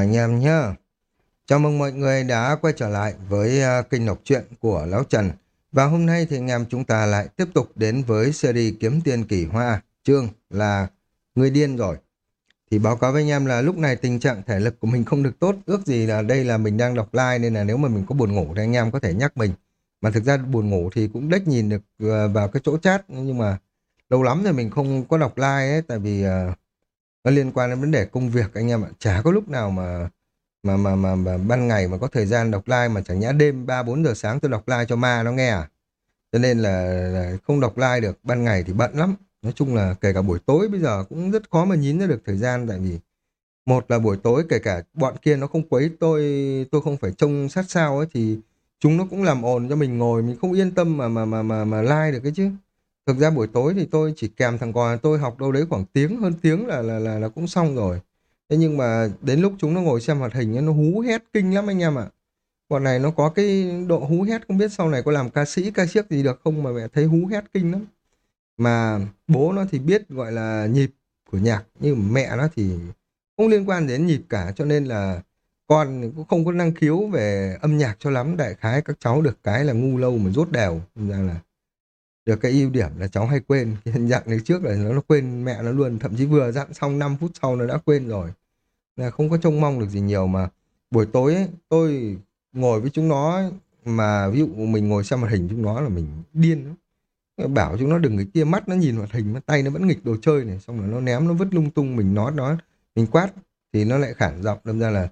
anh em nhé Chào mừng mọi người đã quay trở lại với à, kênh đọc truyện của Lão Trần. Và hôm nay thì anh em chúng ta lại tiếp tục đến với series Kiếm Tiền Kỳ Hoa, chương là Người Điên Rồi. Thì báo cáo với anh em là lúc này tình trạng thể lực của mình không được tốt, ước gì là đây là mình đang đọc like nên là nếu mà mình có buồn ngủ thì anh em có thể nhắc mình. Mà thực ra buồn ngủ thì cũng đếch nhìn được à, vào cái chỗ chat nhưng mà lâu lắm rồi mình không có đọc like ấy tại vì uh, nó liên quan đến vấn đề công việc anh em ạ. Chả có lúc nào mà mà mà mà, mà ban ngày mà có thời gian đọc like mà chẳng nhã đêm ba bốn giờ sáng tôi đọc like cho ma nó nghe à? Cho nên là, là không đọc like được ban ngày thì bận lắm. Nói chung là kể cả buổi tối bây giờ cũng rất khó mà nhín ra được thời gian tại vì một là buổi tối kể cả bọn kia nó không quấy tôi tôi không phải trông sát sao ấy thì chúng nó cũng làm ồn cho mình ngồi mình không yên tâm mà mà mà mà, mà like được cái chứ. Thực ra buổi tối thì tôi chỉ kèm thằng con tôi học đâu đấy khoảng tiếng hơn tiếng là là là, là cũng xong rồi. Thế nhưng mà đến lúc chúng nó ngồi xem hoạt hình nó hú hét kinh lắm anh em ạ. Bọn này nó có cái độ hú hét không biết sau này có làm ca sĩ ca siếc gì được không mà mẹ thấy hú hét kinh lắm. Mà bố nó thì biết gọi là nhịp của nhạc nhưng mẹ nó thì không liên quan đến nhịp cả cho nên là con cũng không có năng khiếu về âm nhạc cho lắm đại khái các cháu được cái là ngu lâu mà rốt đều ra là được cái ưu điểm là cháu hay quên. Dặn được trước là nó quên mẹ nó luôn. Thậm chí vừa dặn xong 5 phút sau nó đã quên rồi. Là không có trông mong được gì nhiều mà buổi tối ấy, tôi ngồi với chúng nó ấy, mà ví dụ mình ngồi xem màn hình chúng nó là mình điên lắm. bảo chúng nó đừng cái kia mắt nó nhìn hoạt hình tay nó vẫn nghịch đồ chơi này. Xong rồi nó ném nó vứt lung tung mình nói nó mình quát thì nó lại khản giọng đâm ra là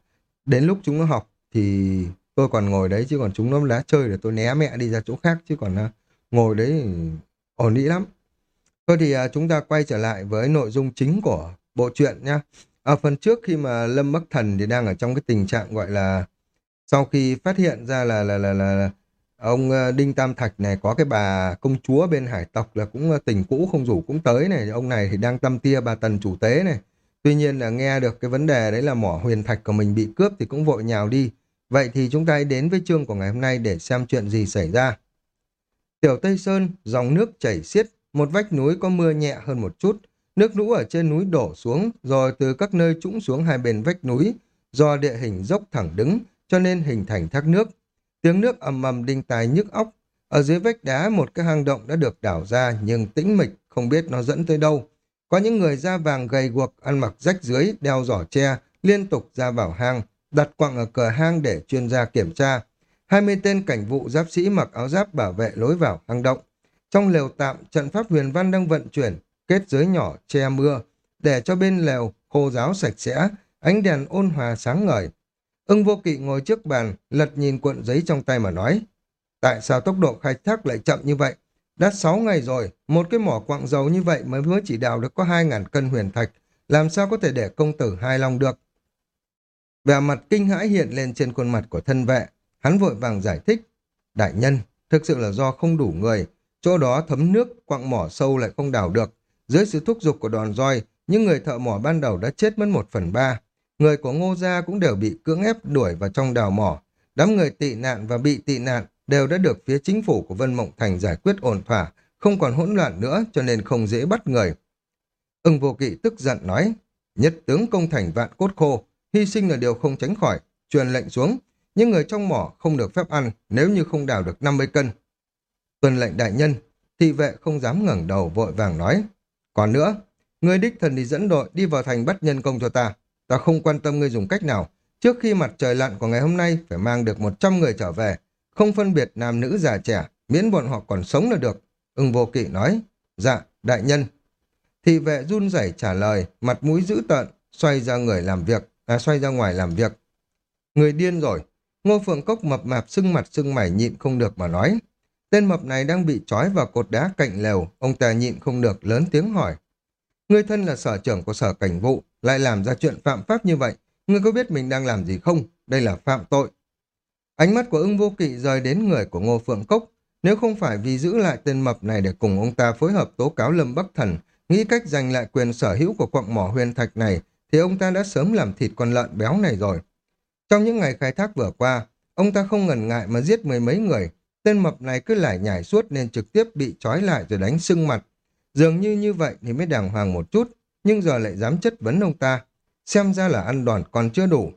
đến lúc chúng nó học thì tôi còn ngồi đấy chứ còn chúng nó đã chơi để tôi né mẹ đi ra chỗ khác chứ còn à, ngồi đấy ổn ý lắm. Thôi thì à, chúng ta quay trở lại với nội dung chính của bộ truyện nhá. Ở phần trước khi mà Lâm Bắc Thần thì đang ở trong cái tình trạng gọi là sau khi phát hiện ra là là là là, là ông à, Đinh Tam Thạch này có cái bà công chúa bên hải tộc là cũng à, tình cũ không rủ cũng tới này, ông này thì đang tâm tia bà Tần chủ tế này. Tuy nhiên là nghe được cái vấn đề đấy là mỏ huyền thạch của mình bị cướp thì cũng vội nhào đi. Vậy thì chúng ta hãy đến với chương của ngày hôm nay để xem chuyện gì xảy ra. Tiểu Tây Sơn, dòng nước chảy xiết, một vách núi có mưa nhẹ hơn một chút. Nước lũ ở trên núi đổ xuống, rồi từ các nơi trũng xuống hai bên vách núi. Do địa hình dốc thẳng đứng, cho nên hình thành thác nước. Tiếng nước ầm ầm đinh tai nhức óc. Ở dưới vách đá một cái hang động đã được đảo ra nhưng tĩnh mịch, không biết nó dẫn tới đâu. Có những người da vàng gầy guộc, ăn mặc rách dưới, đeo giỏ tre, liên tục ra vào hang, đặt quặng ở cửa hang để chuyên gia kiểm tra. 20 tên cảnh vụ giáp sĩ mặc áo giáp bảo vệ lối vào hang động. Trong lều tạm, trận pháp huyền văn đang vận chuyển, kết giới nhỏ che mưa, để cho bên lều khô giáo sạch sẽ, ánh đèn ôn hòa sáng ngời. Ưng vô kỵ ngồi trước bàn, lật nhìn cuộn giấy trong tay mà nói. Tại sao tốc độ khai thác lại chậm như vậy? Đã 6 ngày rồi, một cái mỏ quặng dầu như vậy mới mới chỉ đào được có 2.000 cân huyền thạch, làm sao có thể để công tử hài lòng được? Vẻ mặt kinh hãi hiện lên trên khuôn mặt của thân vệ, Hắn vội vàng giải thích. Đại nhân, thực sự là do không đủ người. Chỗ đó thấm nước, quặng mỏ sâu lại không đào được. Dưới sự thúc giục của đòn roi, những người thợ mỏ ban đầu đã chết mất một phần ba. Người của ngô gia cũng đều bị cưỡng ép đuổi vào trong đào mỏ. Đám người tị nạn và bị tị nạn đều đã được phía chính phủ của Vân Mộng Thành giải quyết ổn thỏa, không còn hỗn loạn nữa cho nên không dễ bắt người. Ưng vô kỵ tức giận nói, nhất tướng công thành vạn cốt khô, hy sinh là điều không tránh khỏi, truyền lệnh xuống, nhưng người trong mỏ không được phép ăn nếu như không đào được 50 cân. Tuần lệnh đại nhân, thị vệ không dám ngẩng đầu vội vàng nói. Còn nữa, người đích thần đi dẫn đội đi vào thành bắt nhân công cho ta. Ta không quan tâm ngươi dùng cách nào. Trước khi mặt trời lặn của ngày hôm nay phải mang được 100 người trở về. Không phân biệt nam nữ già trẻ, miễn bọn họ còn sống là được. Ưng vô kỵ nói. Dạ, đại nhân. Thị vệ run rẩy trả lời, mặt mũi dữ tợn, xoay ra người làm việc, à, xoay ra ngoài làm việc. Người điên rồi, Ngô Phượng Cốc mập mạp sưng mặt sưng mày nhịn không được mà nói. Tên mập này đang bị trói vào cột đá cạnh lều, ông ta nhịn không được lớn tiếng hỏi. Người thân là sở trưởng của sở cảnh vụ, lại làm ra chuyện phạm pháp như vậy. Ngươi có biết mình đang làm gì không? Đây là phạm tội. Ánh mắt của ưng vô kỵ rời đến người của Ngô Phượng Cốc. Nếu không phải vì giữ lại tên mập này để cùng ông ta phối hợp tố cáo Lâm Bắc Thần, nghĩ cách giành lại quyền sở hữu của quặng mỏ huyền thạch này, thì ông ta đã sớm làm thịt con lợn béo này rồi. Trong những ngày khai thác vừa qua, ông ta không ngần ngại mà giết mười mấy người. Tên mập này cứ lải nhải suốt nên trực tiếp bị trói lại rồi đánh sưng mặt. Dường như như vậy thì mới đàng hoàng một chút, nhưng giờ lại dám chất vấn ông ta. Xem ra là ăn đòn còn chưa đủ.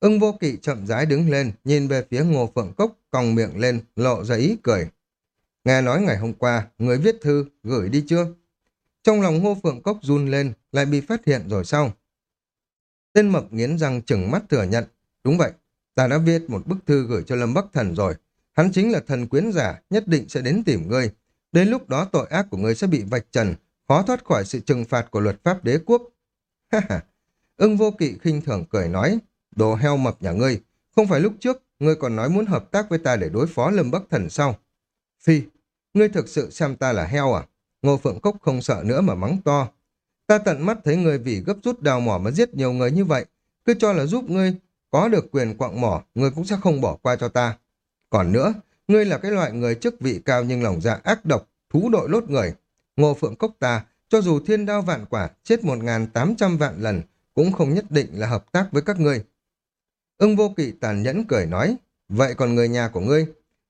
Ưng vô kỵ chậm rãi đứng lên, nhìn về phía ngô phượng cốc, còng miệng lên, lộ ra ý cười. Nghe nói ngày hôm qua, người viết thư, gửi đi chưa? Trong lòng ngô phượng cốc run lên, lại bị phát hiện rồi sao? Tên mập nghiến răng chừng mắt thừa nhận. Đúng vậy, ta đã viết một bức thư gửi cho Lâm Bắc Thần rồi. Hắn chính là thần quyến giả, nhất định sẽ đến tìm ngươi. Đến lúc đó tội ác của ngươi sẽ bị vạch trần, khó thoát khỏi sự trừng phạt của luật pháp đế quốc. Ha ha, ưng vô kỵ khinh thường cười nói, đồ heo mập nhà ngươi, không phải lúc trước ngươi còn nói muốn hợp tác với ta để đối phó Lâm Bắc Thần sao? Phi, ngươi thực sự xem ta là heo à? Ngô Phượng Cốc không sợ nữa mà mắng to. Ta tận mắt thấy ngươi vì gấp rút đào mỏ mà giết nhiều người như vậy, cứ cho là giúp ngươi có được quyền quạng mỏ, ngươi cũng sẽ không bỏ qua cho ta. Còn nữa, ngươi là cái loại người chức vị cao nhưng lòng dạ ác độc, thú đội lốt người. Ngô Phượng Cốc ta, cho dù thiên đao vạn quả, chết một ngàn tám trăm vạn lần, cũng không nhất định là hợp tác với các ngươi. Ưng vô kỵ tàn nhẫn cười nói, vậy còn người nhà của ngươi,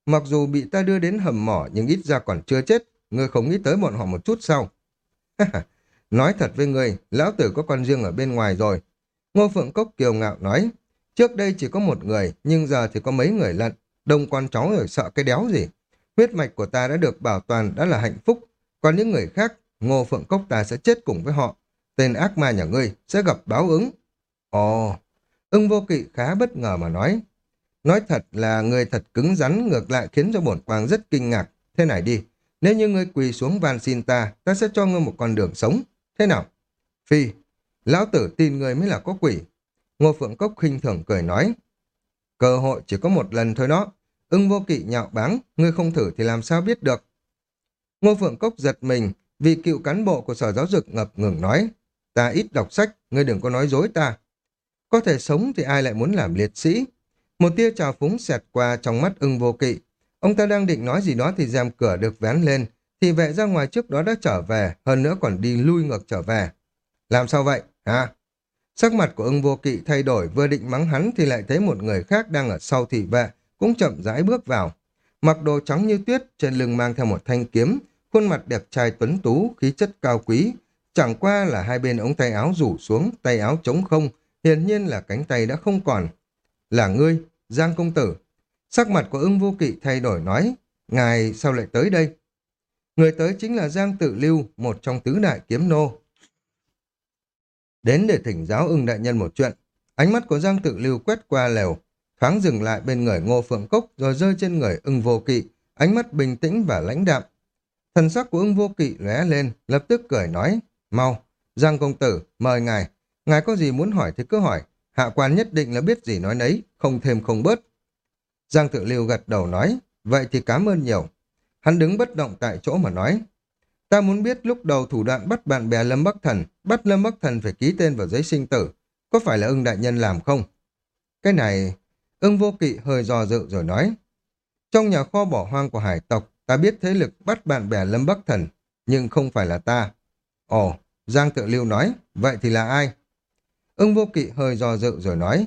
mặc dù bị ta đưa đến hầm mỏ nhưng ít ra còn chưa chết, ngươi không nghĩ tới bọn họ một chút sao? nói thật với ngươi, lão tử có con riêng ở bên ngoài rồi. Ngô Phượng Cốc kiều ngạo nói, trước đây chỉ có một người, nhưng giờ thì có mấy người lận, đông con cháu rồi sợ cái đéo gì. Huyết mạch của ta đã được bảo toàn đã là hạnh phúc, còn những người khác, Ngô Phượng Cốc ta sẽ chết cùng với họ. Tên ác ma nhà ngươi sẽ gặp báo ứng. Ồ, ưng vô kỵ khá bất ngờ mà nói. Nói thật là người thật cứng rắn ngược lại khiến cho bổn quang rất kinh ngạc. Thế này đi, nếu như ngươi quỳ xuống van xin ta, ta sẽ cho ngươi một con đường sống. Thế nào? Phi, lão tử tin ngươi mới là có quỷ. Ngô Phượng Cốc khinh thường cười nói. Cơ hội chỉ có một lần thôi đó. Ưng vô kỵ nhạo báng, ngươi không thử thì làm sao biết được. Ngô Phượng Cốc giật mình, vì cựu cán bộ của Sở Giáo dục ngập ngừng nói. Ta ít đọc sách, ngươi đừng có nói dối ta. Có thể sống thì ai lại muốn làm liệt sĩ? Một tia trào phúng xẹt qua trong mắt ưng vô kỵ. Ông ta đang định nói gì đó thì rèm cửa được vén lên, thì vệ ra ngoài trước đó đã trở về, hơn nữa còn đi lui ngược trở về. Làm sao vậy, hả? Sắc mặt của ưng vô kỵ thay đổi, vừa định mắng hắn thì lại thấy một người khác đang ở sau thị vệ, cũng chậm rãi bước vào. Mặc đồ trắng như tuyết, trên lưng mang theo một thanh kiếm, khuôn mặt đẹp trai tuấn tú, khí chất cao quý. Chẳng qua là hai bên ống tay áo rủ xuống, tay áo trống không, hiển nhiên là cánh tay đã không còn. Là ngươi, Giang Công Tử. Sắc mặt của ưng vô kỵ thay đổi nói, ngài sao lại tới đây? Người tới chính là Giang Tự Lưu, một trong tứ đại kiếm nô. Đến để thỉnh giáo ưng đại nhân một chuyện. Ánh mắt của Giang Tự Lưu quét qua lều, thoáng dừng lại bên người Ngô Phượng Cốc rồi rơi trên người ưng vô kỵ, ánh mắt bình tĩnh và lãnh đạm. Thần sắc của ưng vô kỵ lóe lên, lập tức cười nói, mau, Giang công tử, mời ngài, ngài có gì muốn hỏi thì cứ hỏi, hạ quan nhất định là biết gì nói nấy, không thêm không bớt. Giang tự lưu gật đầu nói, vậy thì cảm ơn nhiều. Hắn đứng bất động tại chỗ mà nói, ta muốn biết lúc đầu thủ đoạn bắt bạn bè Lâm Bắc Thần, bắt Lâm Bắc Thần phải ký tên vào giấy sinh tử, có phải là ưng đại nhân làm không? Cái này, ưng vô kỵ hơi dò dự rồi nói, trong nhà kho bỏ hoang của hải tộc, Ta biết thế lực bắt bạn bè Lâm Bắc Thần, nhưng không phải là ta. Ồ, Giang Tự Lưu nói, vậy thì là ai? Ưng vô kỵ hơi do dự rồi nói,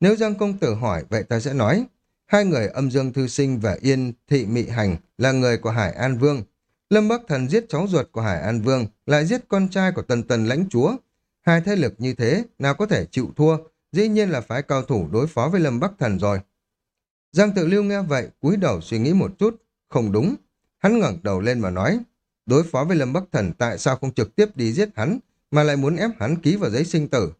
nếu Giang Công Tử hỏi, vậy ta sẽ nói, hai người âm dương thư sinh và yên thị mị hành là người của Hải An Vương. Lâm Bắc Thần giết cháu ruột của Hải An Vương, lại giết con trai của Tần Tần lãnh chúa. Hai thế lực như thế, nào có thể chịu thua, dĩ nhiên là phái cao thủ đối phó với Lâm Bắc Thần rồi. Giang Tự Lưu nghe vậy, cúi đầu suy nghĩ một chút, không đúng. Hắn ngẩng đầu lên mà nói, đối phó với Lâm Bắc Thần tại sao không trực tiếp đi giết hắn, mà lại muốn ép hắn ký vào giấy sinh tử.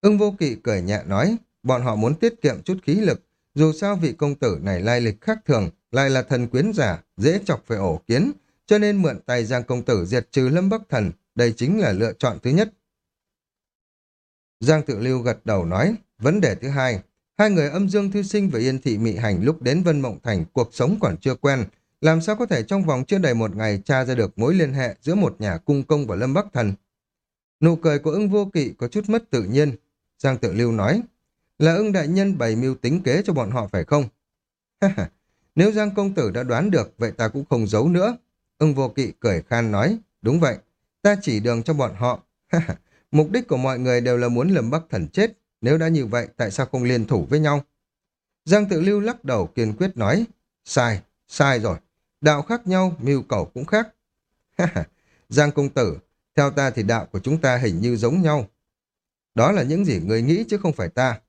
Ưng vô kỵ cười nhẹ nói, bọn họ muốn tiết kiệm chút khí lực, dù sao vị công tử này lai lịch khác thường, lại là thần quyến giả, dễ chọc về ổ kiến, cho nên mượn tay Giang công tử diệt trừ Lâm Bắc Thần, đây chính là lựa chọn thứ nhất. Giang tự lưu gật đầu nói, vấn đề thứ hai, Hai người âm dương thư sinh và yên thị mị hành lúc đến Vân Mộng Thành cuộc sống còn chưa quen. Làm sao có thể trong vòng chưa đầy một ngày tra ra được mối liên hệ giữa một nhà cung công và Lâm Bắc Thần? Nụ cười của ưng vô kỵ có chút mất tự nhiên. Giang tự lưu nói, là ưng đại nhân bày mưu tính kế cho bọn họ phải không? Nếu Giang công tử đã đoán được, vậy ta cũng không giấu nữa. Ưng vô kỵ cười khan nói, đúng vậy, ta chỉ đường cho bọn họ. Mục đích của mọi người đều là muốn Lâm Bắc Thần chết, nếu đã như vậy, tại sao không liên thủ với nhau? Giang tự lưu lắc đầu kiên quyết nói, sai, sai rồi. Đạo khác nhau, mưu cầu cũng khác. Giang công tử, theo ta thì đạo của chúng ta hình như giống nhau. Đó là những gì người nghĩ chứ không phải ta.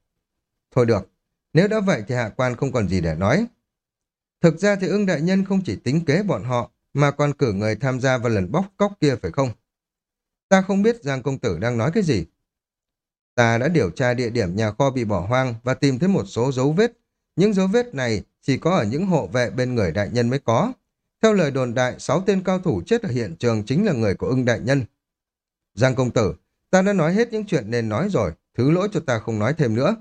Thôi được, nếu đã vậy thì hạ quan không còn gì để nói. Thực ra thì ưng đại nhân không chỉ tính kế bọn họ, mà còn cử người tham gia vào lần bóc cóc kia phải không? Ta không biết Giang Công Tử đang nói cái gì. Ta đã điều tra địa điểm nhà kho bị bỏ hoang và tìm thấy một số dấu vết. Những dấu vết này chỉ có ở những hộ vệ bên người đại nhân mới có. Theo lời đồn đại, sáu tên cao thủ chết ở hiện trường chính là người của ưng đại nhân. Giang Công Tử, ta đã nói hết những chuyện nên nói rồi, thứ lỗi cho ta không nói thêm nữa.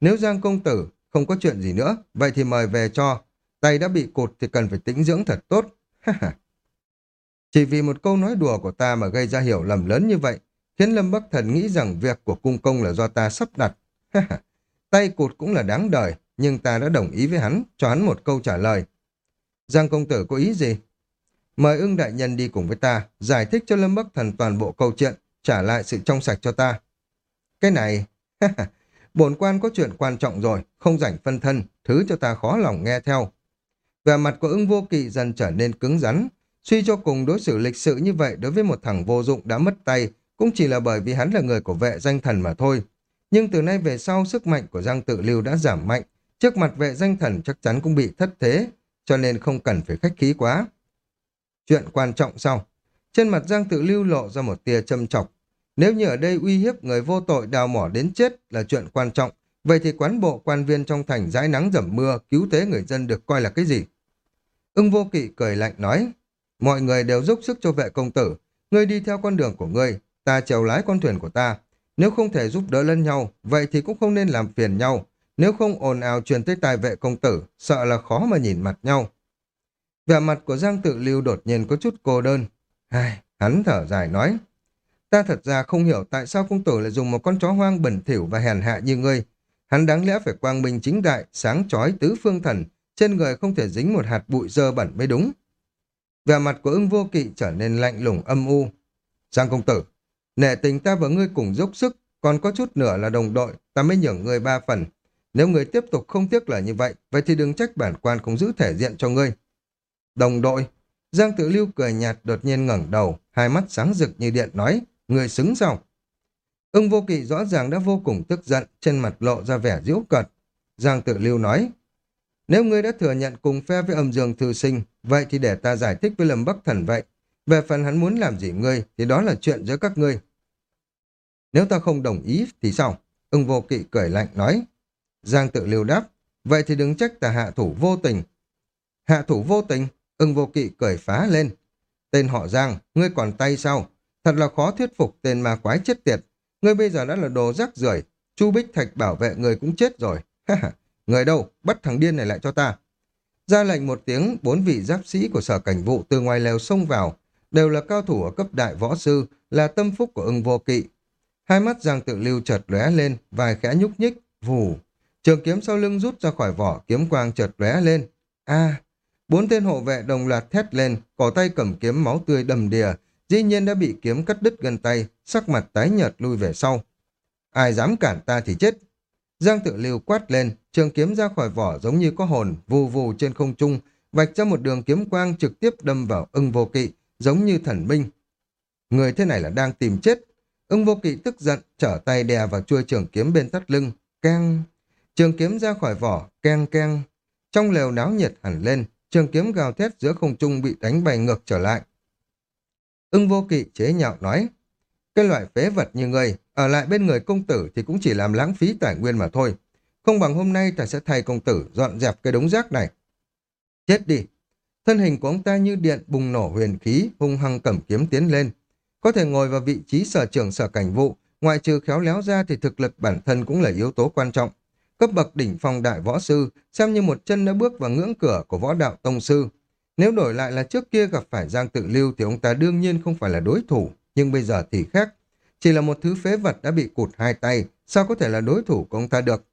Nếu Giang Công Tử không có chuyện gì nữa, vậy thì mời về cho. Tay đã bị cột thì cần phải tĩnh dưỡng thật tốt. Ha ha. Chỉ vì một câu nói đùa của ta mà gây ra hiểu lầm lớn như vậy, khiến Lâm Bắc Thần nghĩ rằng việc của cung công là do ta sắp đặt. Tay cụt cũng là đáng đời, nhưng ta đã đồng ý với hắn, cho hắn một câu trả lời. Giang công tử có ý gì? Mời ưng đại nhân đi cùng với ta, giải thích cho Lâm Bắc Thần toàn bộ câu chuyện, trả lại sự trong sạch cho ta. Cái này, bổn quan có chuyện quan trọng rồi, không rảnh phân thân, thứ cho ta khó lòng nghe theo. Vẻ mặt của ưng vô kỵ dần trở nên cứng rắn, suy cho cùng đối xử lịch sự như vậy đối với một thằng vô dụng đã mất tay, cũng chỉ là bởi vì hắn là người của vệ danh thần mà thôi. Nhưng từ nay về sau sức mạnh của Giang Tự Lưu đã giảm mạnh, trước mặt vệ danh thần chắc chắn cũng bị thất thế, cho nên không cần phải khách khí quá. Chuyện quan trọng sau. Trên mặt Giang Tự Lưu lộ ra một tia châm chọc. Nếu như ở đây uy hiếp người vô tội đào mỏ đến chết là chuyện quan trọng, vậy thì quán bộ quan viên trong thành dãi nắng dầm mưa cứu tế người dân được coi là cái gì? Ưng vô kỵ cười lạnh nói, mọi người đều giúp sức cho vệ công tử, ngươi đi theo con đường của ngươi, ta chèo lái con thuyền của ta. Nếu không thể giúp đỡ lẫn nhau, vậy thì cũng không nên làm phiền nhau, nếu không ồn ào truyền tới tài vệ công tử, sợ là khó mà nhìn mặt nhau. Vẻ mặt của Giang Tự Lưu đột nhiên có chút cô đơn. Ai, hắn thở dài nói. Ta thật ra không hiểu tại sao công tử lại dùng một con chó hoang bẩn thỉu và hèn hạ như ngươi. Hắn đáng lẽ phải quang minh chính đại, sáng chói tứ phương thần, trên người không thể dính một hạt bụi dơ bẩn mới đúng. Vẻ mặt của ưng vô kỵ trở nên lạnh lùng âm u. Giang công tử, nể tình ta và ngươi cùng dốc sức, còn có chút nữa là đồng đội, ta mới nhường ngươi ba phần, nếu người tiếp tục không tiếc lời như vậy, vậy thì đừng trách bản quan không giữ thể diện cho ngươi. Đồng đội, Giang Tự Lưu cười nhạt đột nhiên ngẩng đầu, hai mắt sáng rực như điện nói, người xứng sao? Ưng vô kỵ rõ ràng đã vô cùng tức giận, trên mặt lộ ra vẻ diễu cợt. Giang Tự Lưu nói, nếu ngươi đã thừa nhận cùng phe với âm dương thư sinh, vậy thì để ta giải thích với Lâm Bắc Thần vậy. Về phần hắn muốn làm gì ngươi, thì đó là chuyện giữa các ngươi. Nếu ta không đồng ý thì sao? Ưng vô kỵ cười lạnh nói, Giang tự lưu đáp, vậy thì đừng trách ta hạ thủ vô tình. Hạ thủ vô tình, ưng vô kỵ cười phá lên. Tên họ Giang, ngươi còn tay sao? Thật là khó thuyết phục tên ma quái chết tiệt. Ngươi bây giờ đã là đồ rác rưởi Chu Bích Thạch bảo vệ người cũng chết rồi người đâu, bắt thằng điên này lại cho ta. Ra lệnh một tiếng, bốn vị giáp sĩ của sở cảnh vụ từ ngoài lều xông vào, đều là cao thủ ở cấp đại võ sư, là tâm phúc của ưng vô kỵ. Hai mắt Giang tự lưu chợt lóe lên, vài khẽ nhúc nhích, vù, Trường kiếm sau lưng rút ra khỏi vỏ, kiếm quang chợt lóe lên. A! bốn tên hộ vệ đồng loạt thét lên, cổ tay cầm kiếm máu tươi đầm đìa, dĩ nhiên đã bị kiếm cắt đứt gần tay, sắc mặt tái nhợt lui về sau. Ai dám cản ta thì chết. Giang tự lưu quát lên, trường kiếm ra khỏi vỏ giống như có hồn, vù vù trên không trung, vạch ra một đường kiếm quang trực tiếp đâm vào ưng vô kỵ, giống như thần minh. Người thế này là đang tìm chết. Ưng vô kỵ tức giận, trở tay đè vào chuôi trường kiếm bên thắt lưng, keng. Trường kiếm ra khỏi vỏ, keng keng. Trong lều náo nhiệt hẳn lên, trường kiếm gào thét giữa không trung bị đánh bay ngược trở lại. Ưng vô kỵ chế nhạo nói, cái loại phế vật như ngươi, ở lại bên người công tử thì cũng chỉ làm lãng phí tài nguyên mà thôi. Không bằng hôm nay ta sẽ thay công tử dọn dẹp cái đống rác này. Chết đi! Thân hình của ông ta như điện bùng nổ huyền khí, hung hăng cầm kiếm tiến lên. Có thể ngồi vào vị trí sở trưởng sở cảnh vụ, ngoại trừ khéo léo ra thì thực lực bản thân cũng là yếu tố quan trọng cấp bậc đỉnh phong đại võ sư, xem như một chân đã bước vào ngưỡng cửa của võ đạo tông sư. Nếu đổi lại là trước kia gặp phải Giang Tự Lưu thì ông ta đương nhiên không phải là đối thủ, nhưng bây giờ thì khác. Chỉ là một thứ phế vật đã bị cụt hai tay, sao có thể là đối thủ của ông ta được?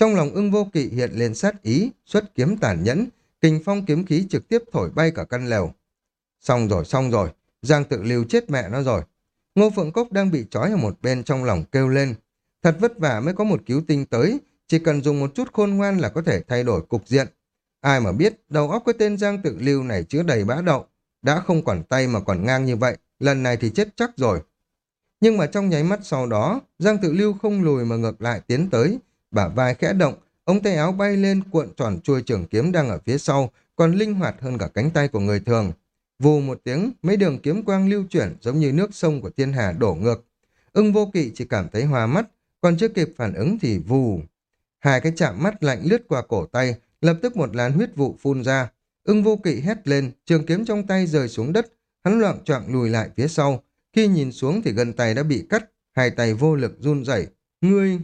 Trong lòng ưng vô kỵ hiện lên sát ý, xuất kiếm tàn nhẫn, kình phong kiếm khí trực tiếp thổi bay cả căn lều. Xong rồi, xong rồi, Giang Tự Lưu chết mẹ nó rồi. Ngô Phượng Cốc đang bị trói ở một bên trong lòng kêu lên. Thật vất vả mới có một cứu tinh tới, chỉ cần dùng một chút khôn ngoan là có thể thay đổi cục diện. Ai mà biết, đầu óc cái tên Giang Tự Lưu này chứa đầy bã đậu. Đã không còn tay mà còn ngang như vậy, lần này thì chết chắc rồi. Nhưng mà trong nháy mắt sau đó, Giang Tự Lưu không lùi mà ngược lại tiến tới, bả vai khẽ động, ống tay áo bay lên cuộn tròn chuôi trường kiếm đang ở phía sau, còn linh hoạt hơn cả cánh tay của người thường. Vù một tiếng, mấy đường kiếm quang lưu chuyển giống như nước sông của thiên hà đổ ngược. Ưng vô kỵ chỉ cảm thấy hoa mắt, còn chưa kịp phản ứng thì vù. Hai cái chạm mắt lạnh lướt qua cổ tay, lập tức một làn huyết vụ phun ra. Ưng vô kỵ hét lên, trường kiếm trong tay rơi xuống đất, hắn loạn choạng lùi lại phía sau. Khi nhìn xuống thì gần tay đã bị cắt, hai tay vô lực run rẩy. Ngươi...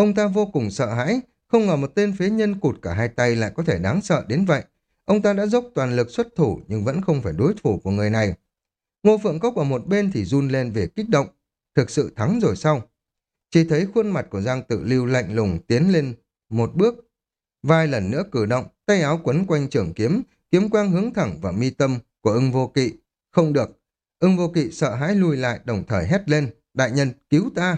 Ông ta vô cùng sợ hãi, không ngờ một tên phế nhân cụt cả hai tay lại có thể đáng sợ đến vậy. Ông ta đã dốc toàn lực xuất thủ nhưng vẫn không phải đối thủ của người này. Ngô Phượng Cốc ở một bên thì run lên về kích động. Thực sự thắng rồi sao? Chỉ thấy khuôn mặt của Giang Tự Lưu lạnh lùng tiến lên một bước. Vài lần nữa cử động, tay áo quấn quanh trường kiếm, kiếm quang hướng thẳng vào mi tâm của ưng vô kỵ. Không được. Ưng vô kỵ sợ hãi lùi lại đồng thời hét lên. Đại nhân, cứu ta!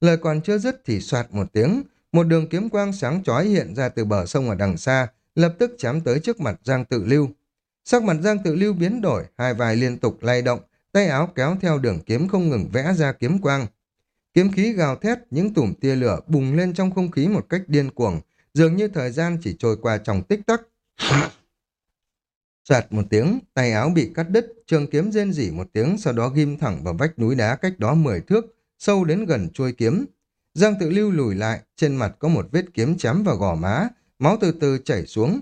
Lời còn chưa dứt thì soạt một tiếng, một đường kiếm quang sáng chói hiện ra từ bờ sông ở đằng xa, lập tức chém tới trước mặt Giang Tự Lưu. Sắc mặt Giang Tự Lưu biến đổi, hai vai liên tục lay động, tay áo kéo theo đường kiếm không ngừng vẽ ra kiếm quang. Kiếm khí gào thét, những tủm tia lửa bùng lên trong không khí một cách điên cuồng, dường như thời gian chỉ trôi qua trong tích tắc. Soạt một tiếng, tay áo bị cắt đứt, trường kiếm rên rỉ một tiếng, sau đó ghim thẳng vào vách núi đá cách đó 10 thước, sâu đến gần chuôi kiếm. Giang tự lưu lùi lại, trên mặt có một vết kiếm chém vào gò má, máu từ từ chảy xuống.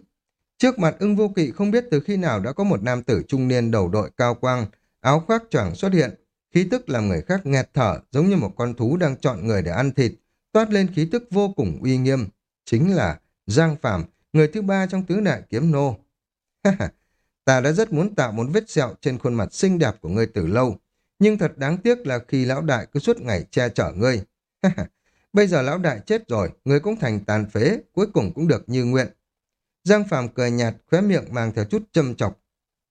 Trước mặt ưng vô kỵ không biết từ khi nào đã có một nam tử trung niên đầu đội cao quang, áo khoác choàng xuất hiện, khí tức làm người khác nghẹt thở giống như một con thú đang chọn người để ăn thịt, toát lên khí tức vô cùng uy nghiêm. Chính là Giang Phạm, người thứ ba trong tứ đại kiếm nô. ta đã rất muốn tạo một vết sẹo trên khuôn mặt xinh đẹp của ngươi từ lâu, nhưng thật đáng tiếc là khi lão đại cứ suốt ngày che chở ngươi. Bây giờ lão đại chết rồi, ngươi cũng thành tàn phế, cuối cùng cũng được như nguyện. Giang Phạm cười nhạt, khóe miệng mang theo chút châm chọc.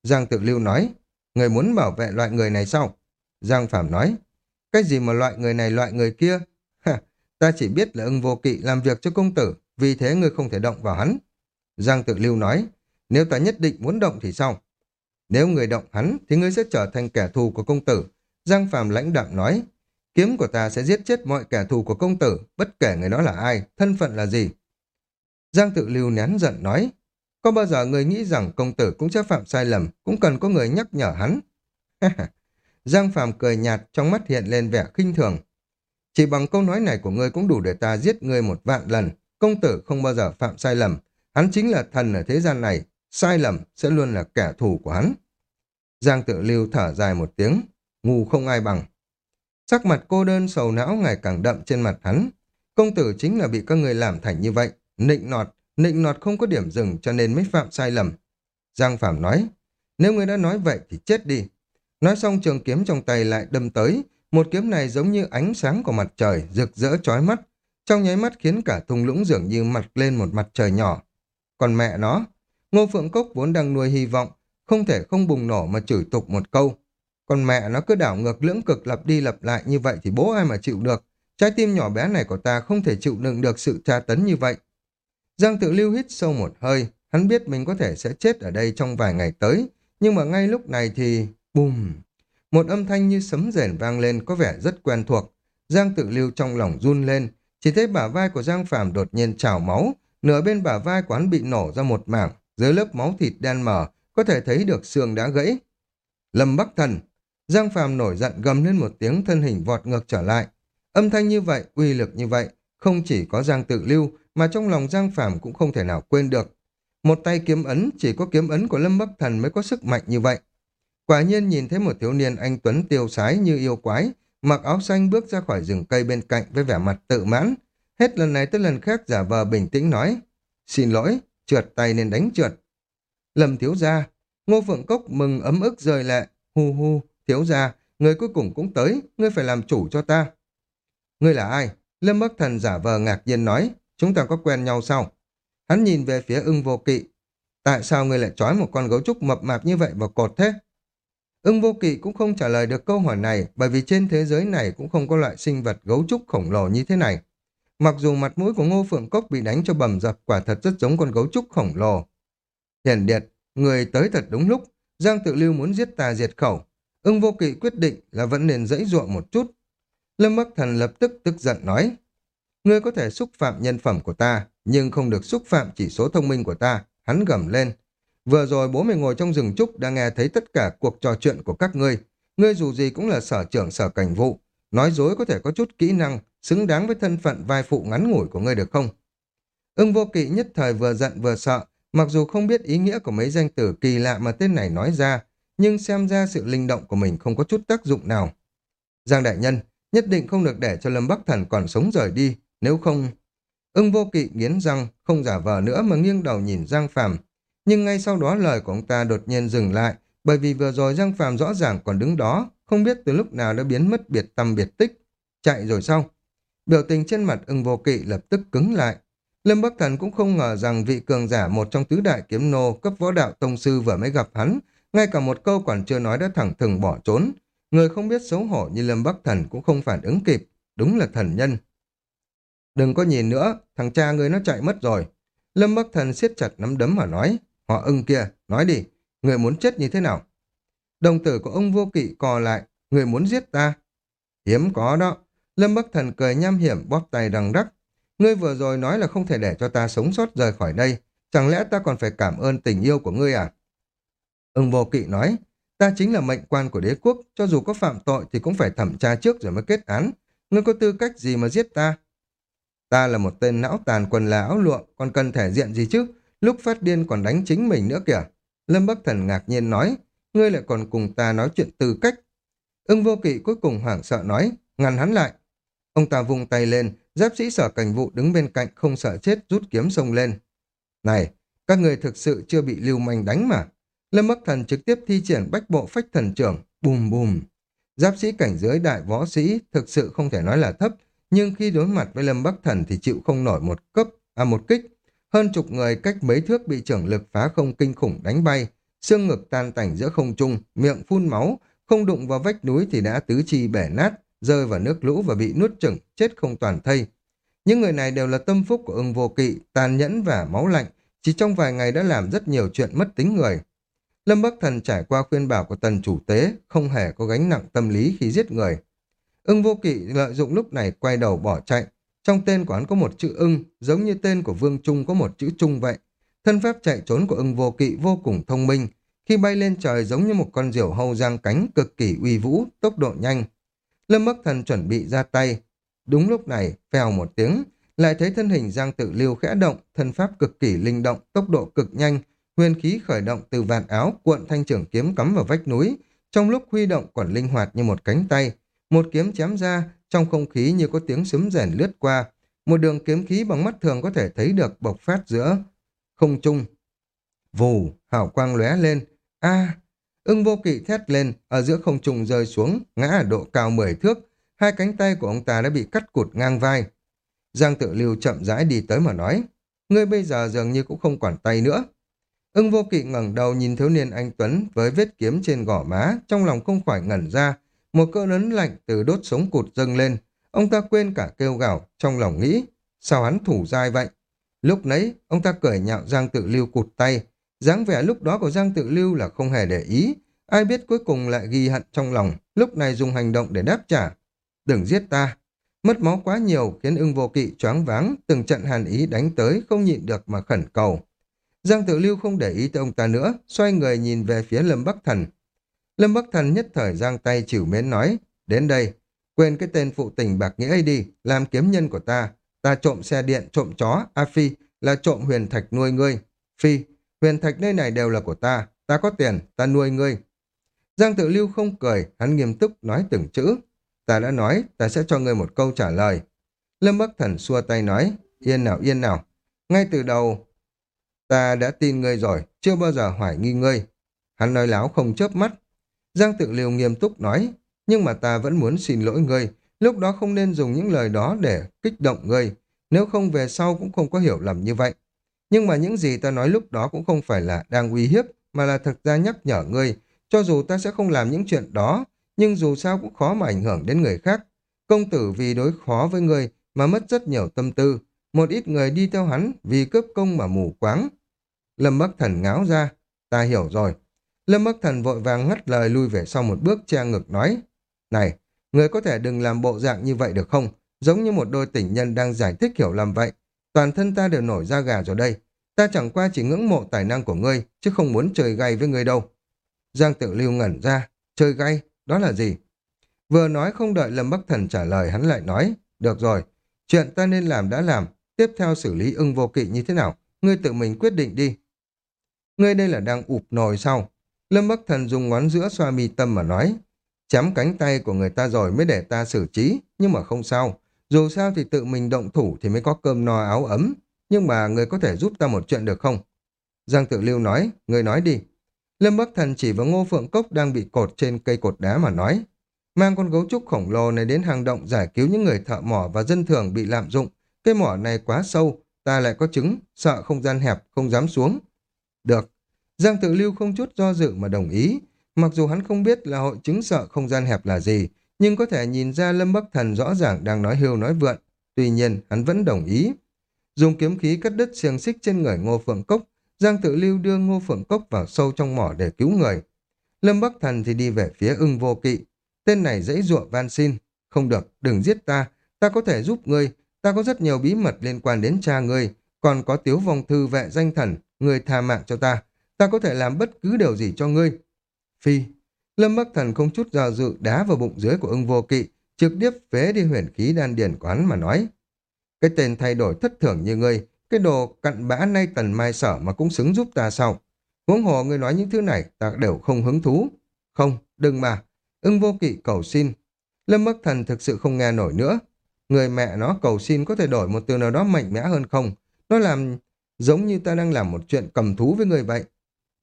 Giang Tự Lưu nói, người muốn bảo vệ loại người này sao? Giang Phạm nói, cái gì mà loại người này loại người kia? ta chỉ biết là ưng vô kỵ làm việc cho công tử, vì thế ngươi không thể động vào hắn. Giang Tự Lưu nói, nếu ta nhất định muốn động thì sao? Nếu người động hắn thì ngươi sẽ trở thành kẻ thù của công tử. Giang Phạm lãnh đạm nói, kiếm của ta sẽ giết chết mọi kẻ thù của công tử, bất kể người đó là ai, thân phận là gì. Giang Tự Lưu nén giận nói, có bao giờ người nghĩ rằng công tử cũng sẽ phạm sai lầm, cũng cần có người nhắc nhở hắn. Giang Phạm cười nhạt, trong mắt hiện lên vẻ khinh thường. Chỉ bằng câu nói này của ngươi cũng đủ để ta giết ngươi một vạn lần. Công tử không bao giờ phạm sai lầm. Hắn chính là thần ở thế gian này. Sai lầm sẽ luôn là kẻ thù của hắn. Giang tự lưu thở dài một tiếng. Ngu không ai bằng. Sắc mặt cô đơn sầu não ngày càng đậm trên mặt hắn. Công tử chính là bị các người làm thành như vậy. Nịnh nọt, nịnh nọt không có điểm dừng cho nên mới phạm sai lầm. Giang Phạm nói, nếu người đã nói vậy thì chết đi. Nói xong trường kiếm trong tay lại đâm tới, một kiếm này giống như ánh sáng của mặt trời, rực rỡ chói mắt, trong nháy mắt khiến cả thung lũng dường như mặt lên một mặt trời nhỏ. Còn mẹ nó, Ngô Phượng Cốc vốn đang nuôi hy vọng, không thể không bùng nổ mà chửi tục một câu. Còn mẹ nó cứ đảo ngược lưỡng cực lặp đi lặp lại như vậy thì bố ai mà chịu được. Trái tim nhỏ bé này của ta không thể chịu đựng được sự tra tấn như vậy. Giang tự lưu hít sâu một hơi, hắn biết mình có thể sẽ chết ở đây trong vài ngày tới, nhưng mà ngay lúc này thì... Bùm! Một âm thanh như sấm rền vang lên có vẻ rất quen thuộc. Giang tự lưu trong lòng run lên, chỉ thấy bả vai của Giang phạm đột nhiên trào máu, nửa bên bả vai quán bị nổ ra một mảng, dưới lớp máu thịt đen mờ, có thể thấy được xương đã gãy. Lâm Bắc Thần, Giang Phàm nổi giận gầm lên một tiếng thân hình vọt ngược trở lại. Âm thanh như vậy, uy lực như vậy, không chỉ có Giang tự lưu, mà trong lòng Giang Phàm cũng không thể nào quên được. Một tay kiếm ấn, chỉ có kiếm ấn của Lâm Bắc Thần mới có sức mạnh như vậy. Quả nhiên nhìn thấy một thiếu niên anh Tuấn tiêu sái như yêu quái, mặc áo xanh bước ra khỏi rừng cây bên cạnh với vẻ mặt tự mãn. Hết lần này tới lần khác giả vờ bình tĩnh nói, xin lỗi, trượt tay nên đánh trượt. Lâm thiếu gia, ngô phượng cốc mừng ấm ức rời lệ, hu hu, thiếu gia, người cuối cùng cũng tới, ngươi phải làm chủ cho ta. Ngươi là ai? Lâm Bắc Thần giả vờ ngạc nhiên nói, chúng ta có quen nhau sao? Hắn nhìn về phía ưng vô kỵ. Tại sao ngươi lại trói một con gấu trúc mập mạp như vậy vào cột thế? Ưng vô kỵ cũng không trả lời được câu hỏi này bởi vì trên thế giới này cũng không có loại sinh vật gấu trúc khổng lồ như thế này. Mặc dù mặt mũi của ngô phượng cốc bị đánh cho bầm dập quả thật rất giống con gấu trúc khổng lồ. Hiển điệt, người tới thật đúng lúc, Giang tự lưu muốn giết ta diệt khẩu. Ưng vô kỵ quyết định là vẫn nên dãy ruộng một chút. Lâm Bắc Thần lập tức tức giận nói. Ngươi có thể xúc phạm nhân phẩm của ta, nhưng không được xúc phạm chỉ số thông minh của ta. Hắn gầm lên. Vừa rồi bố mày ngồi trong rừng trúc đã nghe thấy tất cả cuộc trò chuyện của các ngươi. Ngươi dù gì cũng là sở trưởng sở cảnh vụ. Nói dối có thể có chút kỹ năng, xứng đáng với thân phận vai phụ ngắn ngủi của ngươi được không? Ưng vô kỵ nhất thời vừa giận vừa sợ, mặc dù không biết ý nghĩa của mấy danh tử kỳ lạ mà tên này nói ra, nhưng xem ra sự linh động của mình không có chút tác dụng nào. Giang đại nhân, nhất định không được để cho Lâm Bắc Thần còn sống rời đi, nếu không... Ưng vô kỵ nghiến răng, không giả vờ nữa mà nghiêng đầu nhìn Giang Phàm. Nhưng ngay sau đó lời của ông ta đột nhiên dừng lại, bởi vì vừa rồi Giang Phàm rõ ràng còn đứng đó, không biết từ lúc nào đã biến mất biệt tâm biệt tích. Chạy rồi sao? Biểu tình trên mặt ưng vô kỵ lập tức cứng lại. Lâm Bắc Thần cũng không ngờ rằng vị cường giả một trong tứ đại kiếm nô cấp võ đạo tông sư vừa mới gặp hắn, ngay cả một câu còn chưa nói đã thẳng thừng bỏ trốn. Người không biết xấu hổ như Lâm Bắc Thần cũng không phản ứng kịp, đúng là thần nhân. Đừng có nhìn nữa, thằng cha ngươi nó chạy mất rồi. Lâm Bắc Thần siết chặt nắm đấm mà nói, họ ưng kia, nói đi, người muốn chết như thế nào? Đồng tử của ông vô kỵ cò lại, người muốn giết ta. Hiếm có đó. Lâm Bắc Thần cười nham hiểm bóp tay đằng rắc. Ngươi vừa rồi nói là không thể để cho ta sống sót rời khỏi đây. Chẳng lẽ ta còn phải cảm ơn tình yêu của ngươi à? Ưng vô kỵ nói, ta chính là mệnh quan của đế quốc, cho dù có phạm tội thì cũng phải thẩm tra trước rồi mới kết án. Ngươi có tư cách gì mà giết ta? Ta là một tên não tàn quần là áo lụa, còn cần thể diện gì chứ? Lúc phát điên còn đánh chính mình nữa kìa. Lâm Bắc Thần ngạc nhiên nói, ngươi lại còn cùng ta nói chuyện tư cách. Ưng vô kỵ cuối cùng hoảng sợ nói, ngăn hắn lại. Ông ta vung tay lên, giáp sĩ sở cảnh vụ đứng bên cạnh không sợ chết rút kiếm sông lên. Này, các người thực sự chưa bị lưu manh đánh mà. Lâm Bắc Thần trực tiếp thi triển bách bộ phách thần trưởng, bùm bùm. Giáp sĩ cảnh giới đại võ sĩ thực sự không thể nói là thấp, nhưng khi đối mặt với Lâm Bắc Thần thì chịu không nổi một cấp, à một kích. Hơn chục người cách mấy thước bị trưởng lực phá không kinh khủng đánh bay, xương ngực tan tành giữa không trung, miệng phun máu, không đụng vào vách núi thì đã tứ chi bể nát, rơi vào nước lũ và bị nuốt chửng, chết không toàn thây. Những người này đều là tâm phúc của ưng vô kỵ, tàn nhẫn và máu lạnh, chỉ trong vài ngày đã làm rất nhiều chuyện mất tính người. Lâm Bắc Thần trải qua khuyên bảo của tần chủ tế, không hề có gánh nặng tâm lý khi giết người. Ưng vô kỵ lợi dụng lúc này quay đầu bỏ chạy. Trong tên của hắn có một chữ ưng, giống như tên của Vương Trung có một chữ Trung vậy. Thân pháp chạy trốn của ưng vô kỵ vô cùng thông minh. Khi bay lên trời giống như một con diều hâu giang cánh cực kỳ uy vũ, tốc độ nhanh. Lâm Bắc Thần chuẩn bị ra tay. Đúng lúc này, phèo một tiếng, lại thấy thân hình Giang Tự Lưu khẽ động, thân pháp cực kỳ linh động, tốc độ cực nhanh, huyền khí khởi động từ vạt áo, cuộn thanh trưởng kiếm cắm vào vách núi, trong lúc huy động còn linh hoạt như một cánh tay. Một kiếm chém ra, trong không khí như có tiếng sấm rèn lướt qua, một đường kiếm khí bằng mắt thường có thể thấy được bộc phát giữa không trung. Vù, hào quang lóe lên. A, ưng vô kỵ thét lên, ở giữa không trung rơi xuống, ngã ở độ cao 10 thước. Hai cánh tay của ông ta đã bị cắt cụt ngang vai. Giang tự lưu chậm rãi đi tới mà nói, ngươi bây giờ dường như cũng không quản tay nữa. Ưng vô kỵ ngẩng đầu nhìn thiếu niên anh Tuấn với vết kiếm trên gò má, trong lòng không khỏi ngẩn ra. Một cơn ấn lạnh từ đốt sống cụt dâng lên. Ông ta quên cả kêu gào, trong lòng nghĩ, sao hắn thủ dai vậy? Lúc nấy, ông ta cởi nhạo Giang Tự Lưu cụt tay. dáng vẻ lúc đó của Giang Tự Lưu là không hề để ý. Ai biết cuối cùng lại ghi hận trong lòng, lúc này dùng hành động để đáp trả. Đừng giết ta. Mất máu quá nhiều khiến ưng vô kỵ choáng váng, từng trận hàn ý đánh tới không nhịn được mà khẩn cầu. Giang Tử Lưu không để ý tới ông ta nữa, xoay người nhìn về phía Lâm Bắc Thần. Lâm Bắc Thần nhất thời giang tay chịu mến nói, đến đây, quên cái tên phụ tình bạc nghĩa ấy đi, làm kiếm nhân của ta. Ta trộm xe điện, trộm chó, A Phi, là trộm huyền thạch nuôi ngươi. Phi, huyền thạch nơi này đều là của ta, ta có tiền, ta nuôi ngươi. Giang Tử Lưu không cười, hắn nghiêm túc nói từng chữ. Ta đã nói, ta sẽ cho ngươi một câu trả lời. Lâm Bắc Thần xua tay nói, yên nào yên nào. Ngay từ đầu, Ta đã tin ngươi rồi, chưa bao giờ hoài nghi ngươi. Hắn nói láo không chớp mắt. Giang tự liều nghiêm túc nói, nhưng mà ta vẫn muốn xin lỗi ngươi, lúc đó không nên dùng những lời đó để kích động ngươi, nếu không về sau cũng không có hiểu lầm như vậy. Nhưng mà những gì ta nói lúc đó cũng không phải là đang uy hiếp, mà là thật ra nhắc nhở ngươi, cho dù ta sẽ không làm những chuyện đó, nhưng dù sao cũng khó mà ảnh hưởng đến người khác. Công tử vì đối khó với ngươi mà mất rất nhiều tâm tư, một ít người đi theo hắn vì cướp công mà mù quáng. Lâm Bắc Thần ngáo ra, ta hiểu rồi. Lâm Bắc Thần vội vàng ngắt lời lui về sau một bước che ngực nói, này, người có thể đừng làm bộ dạng như vậy được không? giống như một đôi tình nhân đang giải thích hiểu lầm vậy. Toàn thân ta đều nổi da gà rồi đây. Ta chẳng qua chỉ ngưỡng mộ tài năng của ngươi, chứ không muốn chơi gay với ngươi đâu. Giang tự lưu ngẩn ra, chơi gay, đó là gì? Vừa nói không đợi Lâm Bắc Thần trả lời hắn lại nói, được rồi, chuyện ta nên làm đã làm, tiếp theo xử lý ưng vô kỵ như thế nào, ngươi tự mình quyết định đi. Ngươi đây là đang ụp nồi sao? Lâm Bắc Thần dùng ngón giữa xoa mi tâm mà nói, chém cánh tay của người ta rồi mới để ta xử trí, nhưng mà không sao. Dù sao thì tự mình động thủ thì mới có cơm no áo ấm, nhưng mà người có thể giúp ta một chuyện được không? Giang Tự Lưu nói, người nói đi. Lâm Bắc Thần chỉ vào ngô phượng cốc đang bị cột trên cây cột đá mà nói, mang con gấu trúc khổng lồ này đến hang động giải cứu những người thợ mỏ và dân thường bị lạm dụng. Cây mỏ này quá sâu, ta lại có chứng, sợ không gian hẹp, không dám xuống. Được. Giang Tự Lưu không chút do dự mà đồng ý. Mặc dù hắn không biết là hội chứng sợ không gian hẹp là gì, nhưng có thể nhìn ra Lâm Bắc Thần rõ ràng đang nói hưu nói vượn. Tuy nhiên, hắn vẫn đồng ý. Dùng kiếm khí cắt đứt xiềng xích trên người Ngô Phượng Cốc, Giang Tự Lưu đưa Ngô Phượng Cốc vào sâu trong mỏ để cứu người. Lâm Bắc Thần thì đi về phía ưng vô kỵ. Tên này dãy ruộng van xin. Không được, đừng giết ta. Ta có thể giúp ngươi. Ta có rất nhiều bí mật liên quan đến cha ngươi. Còn có tiếu vong thư vệ danh thần. Ngươi tha mạng cho ta. Ta có thể làm bất cứ điều gì cho ngươi. Phi. Lâm Bắc Thần không chút do dự đá vào bụng dưới của ưng vô kỵ. Trực tiếp phế đi huyền khí đan điển quán mà nói. Cái tên thay đổi thất thưởng như ngươi. Cái đồ cặn bã nay tần mai sở mà cũng xứng giúp ta sao? Huống hồ ngươi nói những thứ này ta đều không hứng thú. Không, đừng mà. Ưng vô kỵ cầu xin. Lâm Bắc Thần thực sự không nghe nổi nữa. Người mẹ nó cầu xin có thể đổi một từ nào đó mạnh mẽ hơn không? Nó làm giống như ta đang làm một chuyện cầm thú với người vậy.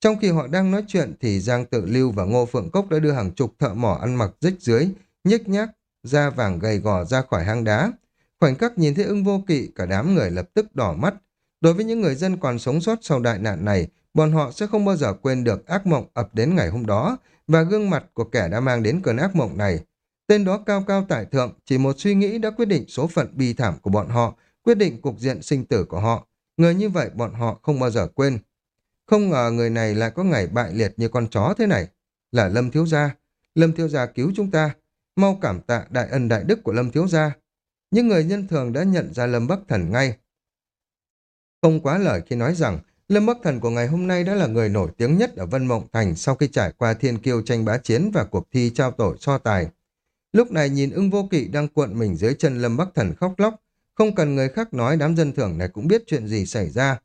Trong khi họ đang nói chuyện thì Giang Tự Lưu và Ngô Phượng Cốc đã đưa hàng chục thợ mỏ ăn mặc rách dưới, nhếch nhác, da vàng gầy gò ra khỏi hang đá. Khoảnh khắc nhìn thấy ưng vô kỵ, cả đám người lập tức đỏ mắt. Đối với những người dân còn sống sót sau đại nạn này, bọn họ sẽ không bao giờ quên được ác mộng ập đến ngày hôm đó và gương mặt của kẻ đã mang đến cơn ác mộng này. Tên đó cao cao tại thượng, chỉ một suy nghĩ đã quyết định số phận bi thảm của bọn họ, quyết định cục diện sinh tử của họ. Người như vậy bọn họ không bao giờ quên. Không ngờ người này lại có ngày bại liệt như con chó thế này. Là Lâm Thiếu Gia. Lâm Thiếu Gia cứu chúng ta. Mau cảm tạ đại ân đại đức của Lâm Thiếu Gia. Những người nhân thường đã nhận ra Lâm Bắc Thần ngay. Không quá lời khi nói rằng Lâm Bắc Thần của ngày hôm nay đã là người nổi tiếng nhất ở Vân Mộng Thành sau khi trải qua thiên kiêu tranh bá chiến và cuộc thi trao tổ so tài. Lúc này nhìn ưng vô kỵ đang cuộn mình dưới chân Lâm Bắc Thần khóc lóc, không cần người khác nói đám dân thưởng này cũng biết chuyện gì xảy ra.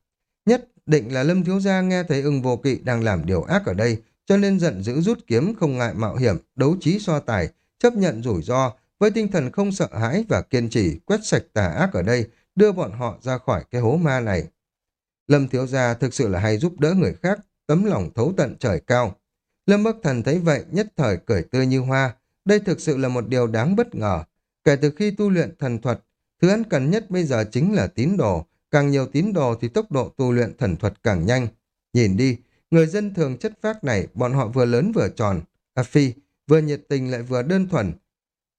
Nhất định là Lâm Thiếu Gia nghe thấy ưng vô kỵ đang làm điều ác ở đây, cho nên giận dữ rút kiếm không ngại mạo hiểm, đấu trí so tài, chấp nhận rủi ro, với tinh thần không sợ hãi và kiên trì quét sạch tà ác ở đây, đưa bọn họ ra khỏi cái hố ma này. Lâm Thiếu Gia thực sự là hay giúp đỡ người khác, tấm lòng thấu tận trời cao. Lâm Bắc Thần thấy vậy nhất thời cười tươi như hoa, đây thực sự là một điều đáng bất ngờ. Kể từ khi tu luyện thần thuật, thứ hắn cần nhất bây giờ chính là tín đồ, càng nhiều tín đồ thì tốc độ tu luyện thần thuật càng nhanh. Nhìn đi, người dân thường chất phác này, bọn họ vừa lớn vừa tròn, à phi, vừa nhiệt tình lại vừa đơn thuần.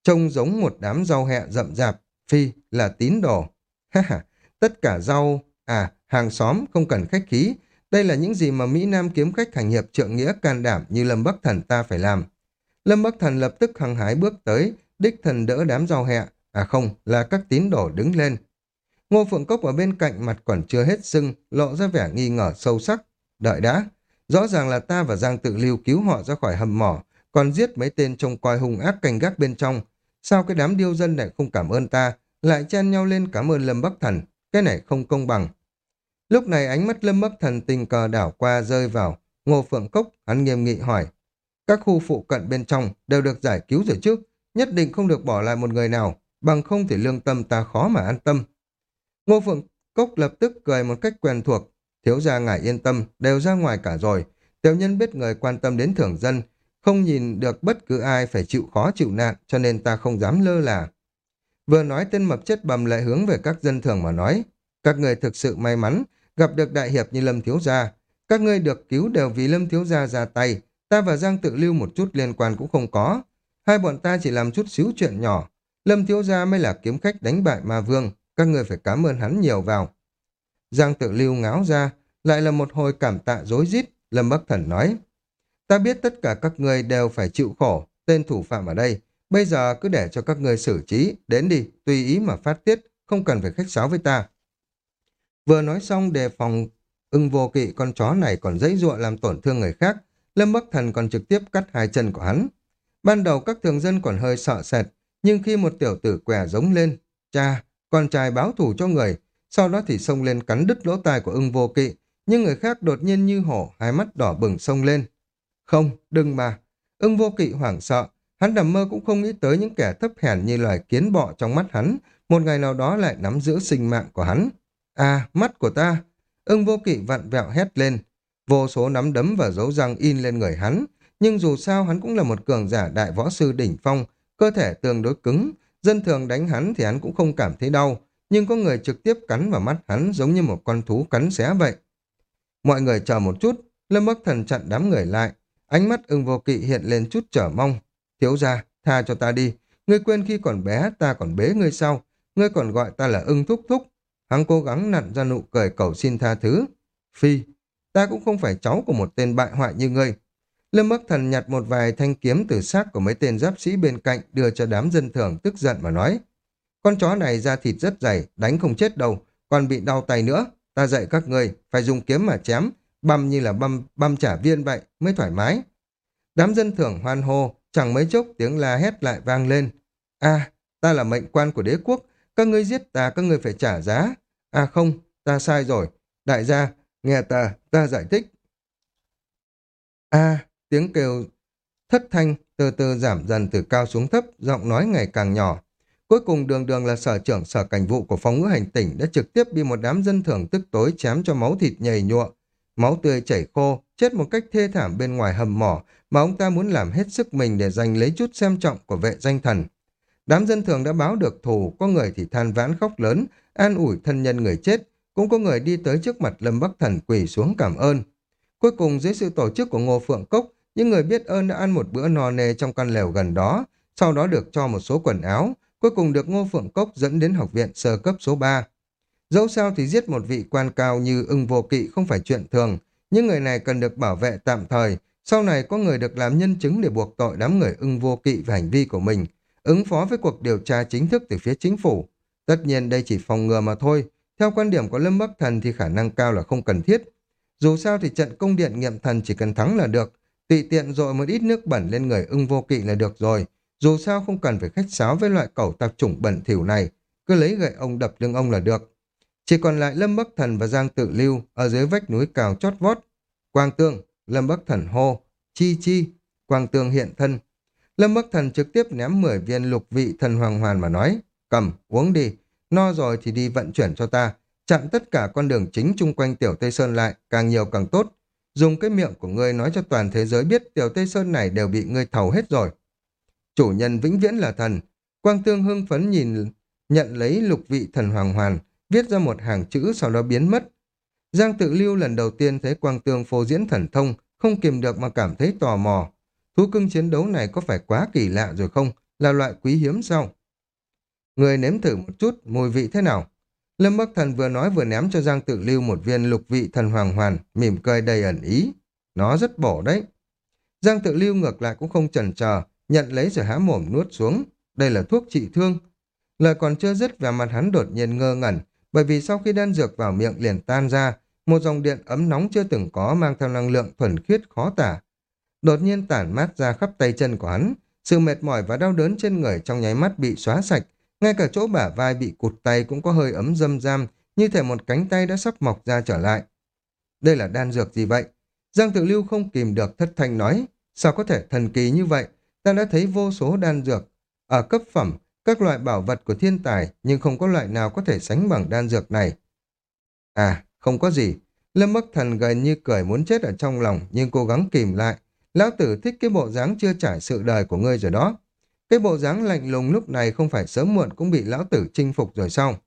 Trông giống một đám rau hẹ rậm rạp, phi là tín đồ. Ha ha, tất cả rau, à, hàng xóm không cần khách khí, đây là những gì mà Mỹ Nam kiếm khách hành hiệp trượng nghĩa can đảm như Lâm Bắc Thần ta phải làm. Lâm Bắc Thần lập tức hăng hái bước tới, đích thần đỡ đám rau hẹ, à không, là các tín đồ đứng lên. Ngô Phượng Cốc ở bên cạnh mặt còn chưa hết sưng, lộ ra vẻ nghi ngờ sâu sắc. Đợi đã, rõ ràng là ta và Giang tự lưu cứu họ ra khỏi hầm mỏ, còn giết mấy tên trông coi hung ác canh gác bên trong. Sao cái đám điêu dân này không cảm ơn ta, lại chen nhau lên cảm ơn Lâm Bắc Thần, cái này không công bằng. Lúc này ánh mắt Lâm Bắc Thần tình cờ đảo qua rơi vào Ngô Phượng Cốc, hắn nghiêm nghị hỏi. Các khu phụ cận bên trong đều được giải cứu rồi chứ, nhất định không được bỏ lại một người nào, bằng không thì lương tâm ta khó mà an tâm. Ngô Phượng Cốc lập tức cười một cách quen thuộc, thiếu gia ngài yên tâm, đều ra ngoài cả rồi. Tiểu nhân biết người quan tâm đến thưởng dân, không nhìn được bất cứ ai phải chịu khó chịu nạn, cho nên ta không dám lơ là. Vừa nói tên mập chất bầm lại hướng về các dân thường mà nói, các người thực sự may mắn, gặp được đại hiệp như Lâm Thiếu Gia. Các ngươi được cứu đều vì Lâm Thiếu Gia ra tay, ta và Giang tự lưu một chút liên quan cũng không có. Hai bọn ta chỉ làm chút xíu chuyện nhỏ. Lâm Thiếu Gia mới là kiếm khách đánh bại ma vương, các người phải cảm ơn hắn nhiều vào. Giang tự lưu ngáo ra, lại là một hồi cảm tạ dối rít Lâm Bắc Thần nói. Ta biết tất cả các người đều phải chịu khổ, tên thủ phạm ở đây, bây giờ cứ để cho các người xử trí, đến đi, tùy ý mà phát tiết, không cần phải khách sáo với ta. Vừa nói xong đề phòng ưng vô kỵ con chó này còn dãy dụa làm tổn thương người khác, Lâm Bắc Thần còn trực tiếp cắt hai chân của hắn. Ban đầu các thường dân còn hơi sợ sệt, nhưng khi một tiểu tử què giống lên, cha, con trai báo thủ cho người, sau đó thì xông lên cắn đứt lỗ tai của ưng vô kỵ, nhưng người khác đột nhiên như hổ, hai mắt đỏ bừng xông lên. Không, đừng mà. Ưng vô kỵ hoảng sợ, hắn nằm mơ cũng không nghĩ tới những kẻ thấp hèn như loài kiến bọ trong mắt hắn, một ngày nào đó lại nắm giữ sinh mạng của hắn. À, mắt của ta! Ưng vô kỵ vặn vẹo hét lên. Vô số nắm đấm và dấu răng in lên người hắn, nhưng dù sao hắn cũng là một cường giả đại võ sư đỉnh phong, cơ thể tương đối cứng, dân thường đánh hắn thì hắn cũng không cảm thấy đau, nhưng có người trực tiếp cắn vào mắt hắn giống như một con thú cắn xé vậy. Mọi người chờ một chút, Lâm Bắc Thần chặn đám người lại, ánh mắt ưng vô kỵ hiện lên chút trở mong. Thiếu ra, tha cho ta đi, ngươi quên khi còn bé ta còn bế ngươi sau, ngươi còn gọi ta là ưng thúc thúc. Hắn cố gắng nặn ra nụ cười cầu xin tha thứ. Phi, ta cũng không phải cháu của một tên bại hoại như ngươi. Lâm Bắc Thần nhặt một vài thanh kiếm từ xác của mấy tên giáp sĩ bên cạnh đưa cho đám dân thường tức giận mà nói. Con chó này da thịt rất dày, đánh không chết đâu, còn bị đau tay nữa. Ta dạy các ngươi phải dùng kiếm mà chém, băm như là băm, băm trả viên vậy, mới thoải mái. Đám dân thường hoan hô, chẳng mấy chốc tiếng la hét lại vang lên. a ta là mệnh quan của đế quốc, các ngươi giết ta, các ngươi phải trả giá. À không, ta sai rồi. Đại gia, nghe ta, ta giải thích. a tiếng kêu thất thanh từ từ giảm dần từ cao xuống thấp, giọng nói ngày càng nhỏ. Cuối cùng đường đường là sở trưởng sở cảnh vụ của phòng ngữ hành tỉnh đã trực tiếp bị một đám dân thường tức tối chém cho máu thịt nhầy nhụa. Máu tươi chảy khô, chết một cách thê thảm bên ngoài hầm mỏ mà ông ta muốn làm hết sức mình để giành lấy chút xem trọng của vệ danh thần. Đám dân thường đã báo được thù, có người thì than vãn khóc lớn, an ủi thân nhân người chết, cũng có người đi tới trước mặt Lâm Bắc Thần quỳ xuống cảm ơn. Cuối cùng dưới sự tổ chức của Ngô Phượng Cốc, những người biết ơn đã ăn một bữa no nê trong căn lều gần đó, sau đó được cho một số quần áo, cuối cùng được Ngô Phượng Cốc dẫn đến học viện sơ cấp số 3. Dẫu sao thì giết một vị quan cao như ưng vô kỵ không phải chuyện thường, những người này cần được bảo vệ tạm thời, sau này có người được làm nhân chứng để buộc tội đám người ưng vô kỵ về hành vi của mình, ứng phó với cuộc điều tra chính thức từ phía chính phủ. Tất nhiên đây chỉ phòng ngừa mà thôi, theo quan điểm của Lâm Bắc Thần thì khả năng cao là không cần thiết. Dù sao thì trận công điện nghiệm thần chỉ cần thắng là được, tùy tiện dội một ít nước bẩn lên người ưng vô kỵ là được rồi, dù sao không cần phải khách sáo với loại cẩu tạp chủng bẩn thỉu này, cứ lấy gậy ông đập lưng ông là được. Chỉ còn lại Lâm Bắc Thần và Giang Tự Lưu ở dưới vách núi cao chót vót. Quang Tương, Lâm Bắc Thần hô, chi chi, Quang Tương hiện thân. Lâm Bắc Thần trực tiếp ném 10 viên lục vị thần hoàng hoàn mà nói, cầm, uống đi, no rồi thì đi vận chuyển cho ta, chặn tất cả con đường chính chung quanh Tiểu Tây Sơn lại, càng nhiều càng tốt. Dùng cái miệng của ngươi nói cho toàn thế giới biết Tiểu Tây Sơn này đều bị ngươi thầu hết rồi. Chủ nhân vĩnh viễn là thần. Quang Tương hưng phấn nhìn, nhận lấy lục vị thần hoàng hoàn, viết ra một hàng chữ sau đó biến mất. Giang tự lưu lần đầu tiên thấy Quang Tương phô diễn thần thông, không kìm được mà cảm thấy tò mò. Thú cưng chiến đấu này có phải quá kỳ lạ rồi không? Là loại quý hiếm sao? Người nếm thử một chút, mùi vị thế nào? Lâm Bắc Thần vừa nói vừa ném cho Giang Tự Lưu một viên lục vị thần hoàng hoàn, mỉm cười đầy ẩn ý. Nó rất bổ đấy. Giang Tự Lưu ngược lại cũng không chần chờ, nhận lấy rồi há mồm nuốt xuống. Đây là thuốc trị thương. Lời còn chưa dứt và mặt hắn đột nhiên ngơ ngẩn, bởi vì sau khi đan dược vào miệng liền tan ra, một dòng điện ấm nóng chưa từng có mang theo năng lượng thuần khiết khó tả. Đột nhiên tản mát ra khắp tay chân của hắn, sự mệt mỏi và đau đớn trên người trong nháy mắt bị xóa sạch, ngay cả chỗ bả vai bị cụt tay cũng có hơi ấm dâm giam, như thể một cánh tay đã sắp mọc ra trở lại. Đây là đan dược gì vậy? Giang Tự Lưu không kìm được thất thanh nói, sao có thể thần kỳ như vậy? ta đã thấy vô số đan dược. Ở cấp phẩm, các loại bảo vật của thiên tài, nhưng không có loại nào có thể sánh bằng đan dược này. À, không có gì. Lâm Bắc Thần gần như cười muốn chết ở trong lòng, nhưng cố gắng kìm lại. Lão tử thích cái bộ dáng chưa trải sự đời của ngươi rồi đó. Cái bộ dáng lạnh lùng lúc này không phải sớm muộn cũng bị lão tử chinh phục rồi sao?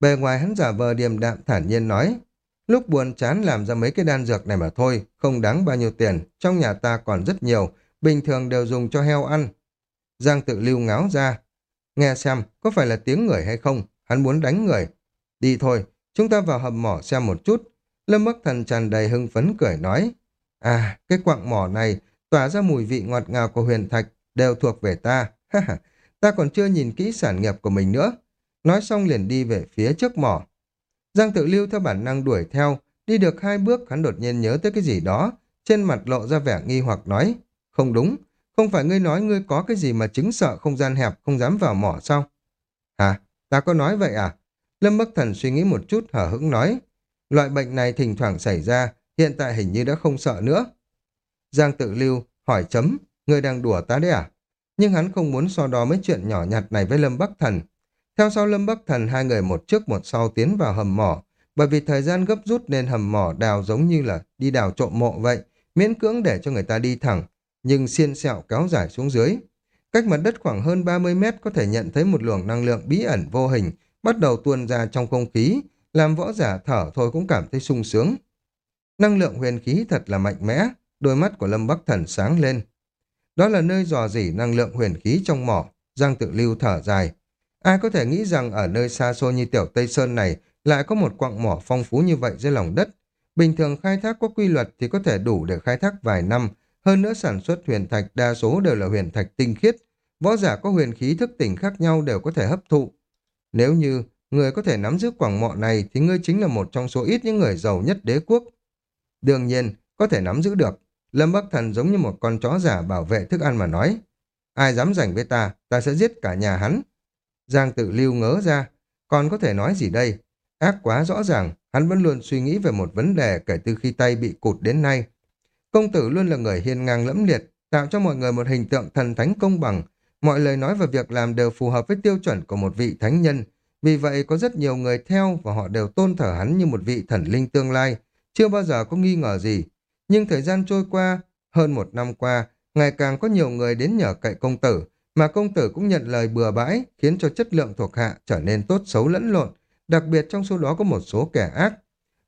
Bề ngoài hắn giả vờ điềm đạm thản nhiên nói, lúc buồn chán làm ra mấy cái đan dược này mà thôi, không đáng bao nhiêu tiền, trong nhà ta còn rất nhiều, bình thường đều dùng cho heo ăn. Giang tự lưu ngáo ra. Nghe xem, có phải là tiếng người hay không? Hắn muốn đánh người. Đi thôi, chúng ta vào hầm mỏ xem một chút. Lâm Bắc Thần tràn đầy hưng phấn cười nói. À, cái quặng mỏ này tỏa ra mùi vị ngọt ngào của huyền thạch, đều thuộc về ta. ta còn chưa nhìn kỹ sản nghiệp của mình nữa. Nói xong liền đi về phía trước mỏ. Giang tự lưu theo bản năng đuổi theo, đi được hai bước hắn đột nhiên nhớ tới cái gì đó, trên mặt lộ ra vẻ nghi hoặc nói, không đúng, không phải ngươi nói ngươi có cái gì mà chứng sợ không gian hẹp không dám vào mỏ sao? Hả? Ta có nói vậy à? Lâm Bắc Thần suy nghĩ một chút hở hững nói, loại bệnh này thỉnh thoảng xảy ra, hiện tại hình như đã không sợ nữa. Giang tự lưu hỏi chấm, người đang đùa ta đấy à? Nhưng hắn không muốn so đo mấy chuyện nhỏ nhặt này với Lâm Bắc Thần. Theo sau Lâm Bắc Thần hai người một trước một sau tiến vào hầm mỏ, bởi vì thời gian gấp rút nên hầm mỏ đào giống như là đi đào trộm mộ vậy, miễn cưỡng để cho người ta đi thẳng, nhưng xiên sẹo kéo dài xuống dưới. Cách mặt đất khoảng hơn 30 mét có thể nhận thấy một luồng năng lượng bí ẩn vô hình bắt đầu tuôn ra trong không khí, làm võ giả thở thôi cũng cảm thấy sung sướng. Năng lượng huyền khí thật là mạnh mẽ, đôi mắt của Lâm Bắc Thần sáng lên. Đó là nơi dò dỉ năng lượng huyền khí trong mỏ, Giang tự lưu thở dài. Ai có thể nghĩ rằng ở nơi xa xôi như tiểu Tây Sơn này lại có một quặng mỏ phong phú như vậy dưới lòng đất. Bình thường khai thác có quy luật thì có thể đủ để khai thác vài năm, hơn nữa sản xuất huyền thạch đa số đều là huyền thạch tinh khiết. Võ giả có huyền khí thức tỉnh khác nhau đều có thể hấp thụ. Nếu như người có thể nắm giữ quảng mọ này thì ngươi chính là một trong số ít những người giàu nhất đế quốc. Đương nhiên, có thể nắm giữ được. Lâm Bắc Thần giống như một con chó giả bảo vệ thức ăn mà nói. Ai dám giành với ta, ta sẽ giết cả nhà hắn. Giang tự lưu ngớ ra. Còn có thể nói gì đây? Ác quá rõ ràng, hắn vẫn luôn suy nghĩ về một vấn đề kể từ khi tay bị cụt đến nay. Công tử luôn là người hiên ngang lẫm liệt, tạo cho mọi người một hình tượng thần thánh công bằng. Mọi lời nói và việc làm đều phù hợp với tiêu chuẩn của một vị thánh nhân. Vì vậy có rất nhiều người theo và họ đều tôn thờ hắn như một vị thần linh tương lai. Chưa bao giờ có nghi ngờ gì. Nhưng thời gian trôi qua, hơn một năm qua, ngày càng có nhiều người đến nhờ cậy công tử, mà công tử cũng nhận lời bừa bãi, khiến cho chất lượng thuộc hạ trở nên tốt xấu lẫn lộn, đặc biệt trong số đó có một số kẻ ác.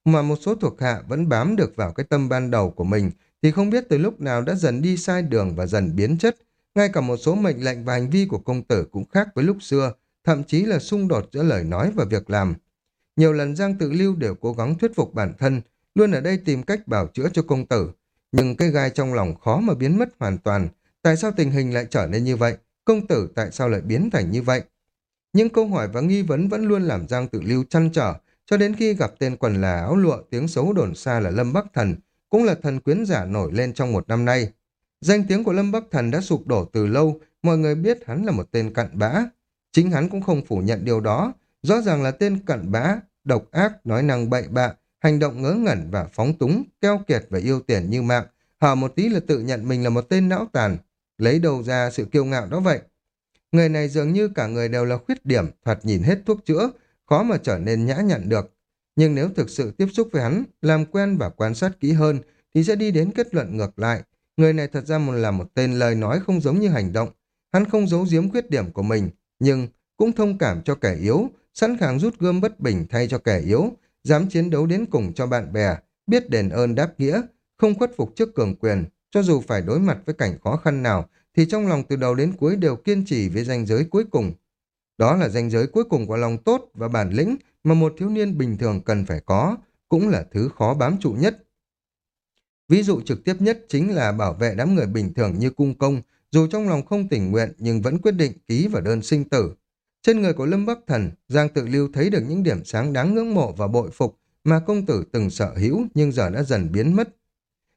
Mà một số thuộc hạ vẫn bám được vào cái tâm ban đầu của mình, thì không biết từ lúc nào đã dần đi sai đường và dần biến chất. Ngay cả một số mệnh lệnh và hành vi của công tử cũng khác với lúc xưa, thậm chí là xung đột giữa lời nói và việc làm. Nhiều lần Giang Tự Lưu đều cố gắng thuyết phục bản thân, luôn ở đây tìm cách bảo chữa cho công tử. Nhưng cái gai trong lòng khó mà biến mất hoàn toàn. Tại sao tình hình lại trở nên như vậy? Công tử tại sao lại biến thành như vậy? Những câu hỏi và nghi vấn vẫn luôn làm Giang Tự Lưu chăn trở, cho đến khi gặp tên quần là áo lụa tiếng xấu đồn xa là Lâm Bắc Thần, cũng là thần quyến giả nổi lên trong một năm nay. Danh tiếng của Lâm Bắc Thần đã sụp đổ từ lâu, mọi người biết hắn là một tên cặn bã. Chính hắn cũng không phủ nhận điều đó, rõ ràng là tên cặn bã, độc ác, nói năng bậy bạ, hành động ngớ ngẩn và phóng túng, keo kiệt và yêu tiền như mạng, hở một tí là tự nhận mình là một tên não tàn, lấy đầu ra sự kiêu ngạo đó vậy. Người này dường như cả người đều là khuyết điểm, thoạt nhìn hết thuốc chữa, khó mà trở nên nhã nhặn được. Nhưng nếu thực sự tiếp xúc với hắn, làm quen và quan sát kỹ hơn, thì sẽ đi đến kết luận ngược lại. Người này thật ra là một tên lời nói không giống như hành động. Hắn không giấu giếm khuyết điểm của mình, nhưng cũng thông cảm cho kẻ yếu, sẵn sàng rút gươm bất bình thay cho kẻ yếu, dám chiến đấu đến cùng cho bạn bè, biết đền ơn đáp nghĩa, không khuất phục trước cường quyền, cho dù phải đối mặt với cảnh khó khăn nào, thì trong lòng từ đầu đến cuối đều kiên trì với danh giới cuối cùng. Đó là danh giới cuối cùng của lòng tốt và bản lĩnh mà một thiếu niên bình thường cần phải có, cũng là thứ khó bám trụ nhất. Ví dụ trực tiếp nhất chính là bảo vệ đám người bình thường như cung công, dù trong lòng không tình nguyện nhưng vẫn quyết định ký vào đơn sinh tử. Trên người của Lâm Bắc Thần, Giang Tự Lưu thấy được những điểm sáng đáng ngưỡng mộ và bội phục mà công tử từng sợ hữu nhưng giờ đã dần biến mất.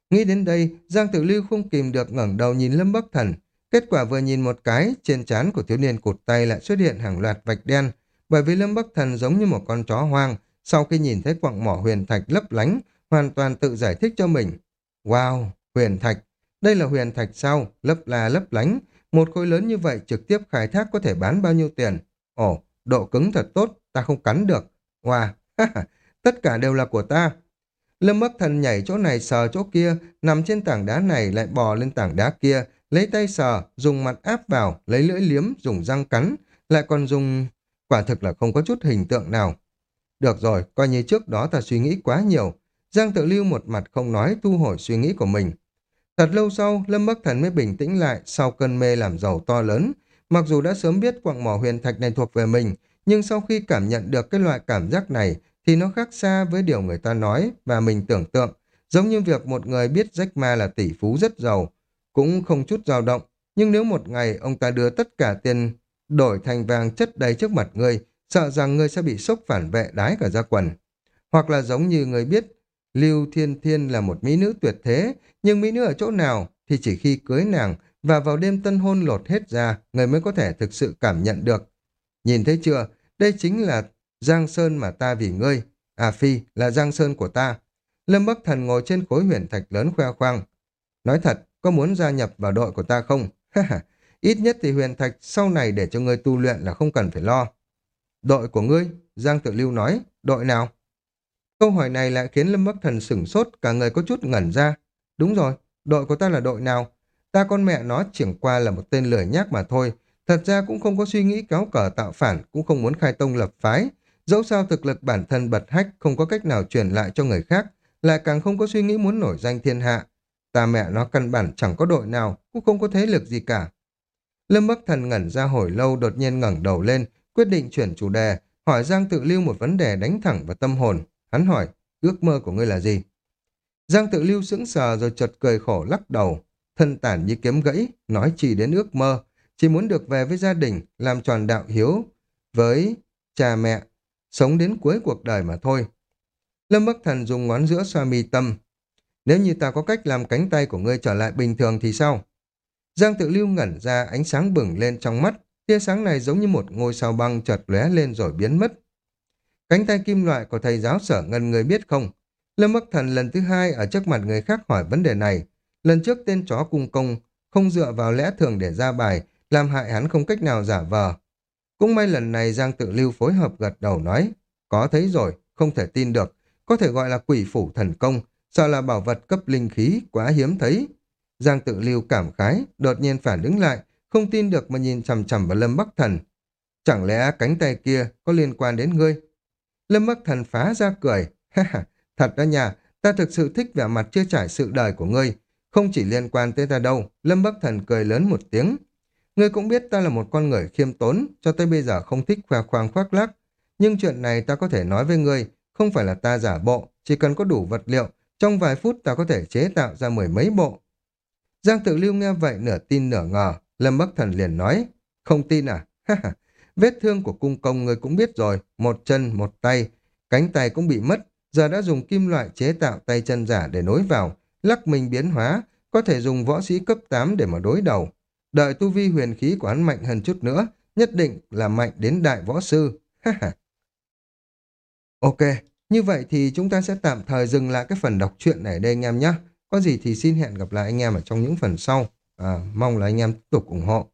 Nghĩ đến đây, Giang Tự Lưu không kìm được ngẩng đầu nhìn Lâm Bắc Thần. Kết quả vừa nhìn một cái, trên trán của thiếu niên cụt tay lại xuất hiện hàng loạt vạch đen, bởi vì Lâm Bắc Thần giống như một con chó hoang, sau khi nhìn thấy quặng mỏ huyền thạch lấp lánh, hoàn toàn tự giải thích cho mình. Wow, huyền thạch, đây là huyền thạch sao, lấp là lấp lánh, một khối lớn như vậy trực tiếp khai thác có thể bán bao nhiêu tiền? Ồ, độ cứng thật tốt, ta không cắn được. Wow, tất cả đều là của ta. Lâm Bắc Thần nhảy chỗ này sờ chỗ kia, nằm trên tảng đá này lại bò lên tảng đá kia, lấy tay sờ, dùng mặt áp vào, lấy lưỡi liếm, dùng răng cắn, lại còn dùng... Quả thực là không có chút hình tượng nào. Được rồi, coi như trước đó ta suy nghĩ quá nhiều. Giang tự lưu một mặt không nói thu hồi suy nghĩ của mình. Thật lâu sau, Lâm Bắc Thần mới bình tĩnh lại sau cơn mê làm giàu to lớn. Mặc dù đã sớm biết quặng mỏ huyền thạch này thuộc về mình, nhưng sau khi cảm nhận được cái loại cảm giác này thì nó khác xa với điều người ta nói và mình tưởng tượng. Giống như việc một người biết Jack Ma là tỷ phú rất giàu, cũng không chút dao động. nhưng nếu một ngày ông ta đưa tất cả tiền đổi thành vàng chất đầy trước mặt ngươi, sợ rằng ngươi sẽ bị sốc phản vệ đái cả ra quần. Hoặc là giống như người biết, Lưu Thiên Thiên là một mỹ nữ tuyệt thế, nhưng mỹ nữ ở chỗ nào thì chỉ khi cưới nàng và vào đêm tân hôn lột hết ra, người mới có thể thực sự cảm nhận được. Nhìn thấy chưa, đây chính là Giang Sơn mà ta vì ngươi. À Phi là Giang Sơn của ta. Lâm Bắc Thần ngồi trên khối huyền thạch lớn khoe khoang. Nói thật, có muốn gia nhập vào đội của ta không? Ít nhất thì huyền thạch sau này để cho ngươi tu luyện là không cần phải lo. Đội của ngươi, Giang Tự Lưu nói, đội nào? Câu hỏi này lại khiến Lâm Bắc Thần sửng sốt, cả người có chút ngẩn ra. Đúng rồi, đội của ta là đội nào? Ta con mẹ nó chẳng qua là một tên lười nhác mà thôi. Thật ra cũng không có suy nghĩ kéo cờ tạo phản, cũng không muốn khai tông lập phái. Dẫu sao thực lực bản thân bật hách không có cách nào truyền lại cho người khác, lại càng không có suy nghĩ muốn nổi danh thiên hạ. Ta mẹ nó căn bản chẳng có đội nào, cũng không có thế lực gì cả. Lâm Bắc Thần ngẩn ra hồi lâu đột nhiên ngẩng đầu lên, quyết định chuyển chủ đề, hỏi Giang Tự Lưu một vấn đề đánh thẳng vào tâm hồn. Hắn hỏi, ước mơ của ngươi là gì? Giang Tự Lưu sững sờ rồi chợt cười khổ lắc đầu, thân tản như kiếm gãy, nói chỉ đến ước mơ, chỉ muốn được về với gia đình, làm tròn đạo hiếu với cha mẹ, sống đến cuối cuộc đời mà thôi. Lâm Bắc Thần dùng ngón giữa xoa mi tâm. Nếu như ta có cách làm cánh tay của ngươi trở lại bình thường thì sao? Giang tự lưu ngẩn ra ánh sáng bừng lên trong mắt, tia sáng này giống như một ngôi sao băng chợt lóe lên rồi biến mất. Cánh tay kim loại của thầy giáo sở ngân người biết không? Lâm Bắc Thần lần thứ hai ở trước mặt người khác hỏi vấn đề này. Lần trước tên chó cung công không dựa vào lẽ thường để ra bài, làm hại hắn không cách nào giả vờ. Cũng may lần này Giang tự lưu phối hợp gật đầu nói, có thấy rồi, không thể tin được, có thể gọi là quỷ phủ thần công, sợ là bảo vật cấp linh khí, quá hiếm thấy. Giang tự lưu cảm khái, đột nhiên phản đứng lại, không tin được mà nhìn chằm chằm vào Lâm Bắc Thần. Chẳng lẽ cánh tay kia có liên quan đến ngươi? Lâm Bắc Thần phá ra cười, ha ha, thật đó nhà, ta thực sự thích vẻ mặt chưa trải sự đời của ngươi, không chỉ liên quan tới ta đâu, Lâm Bắc Thần cười lớn một tiếng. Ngươi cũng biết ta là một con người khiêm tốn, cho tới bây giờ không thích khoe khoang khoác lác. Nhưng chuyện này ta có thể nói với ngươi, không phải là ta giả bộ, chỉ cần có đủ vật liệu, trong vài phút ta có thể chế tạo ra mười mấy bộ. Giang tự lưu nghe vậy nửa tin nửa ngờ, Lâm Bắc Thần liền nói, không tin à? Vết thương của cung công người cũng biết rồi, một chân, một tay, cánh tay cũng bị mất, giờ đã dùng kim loại chế tạo tay chân giả để nối vào, lắc mình biến hóa, có thể dùng võ sĩ cấp 8 để mà đối đầu. Đợi tu vi huyền khí của hắn mạnh hơn chút nữa, nhất định là mạnh đến đại võ sư. ok, như vậy thì chúng ta sẽ tạm thời dừng lại cái phần đọc truyện này đây anh em nhé. Có gì thì xin hẹn gặp lại anh em ở trong những phần sau. À, mong là anh em tiếp tục ủng hộ.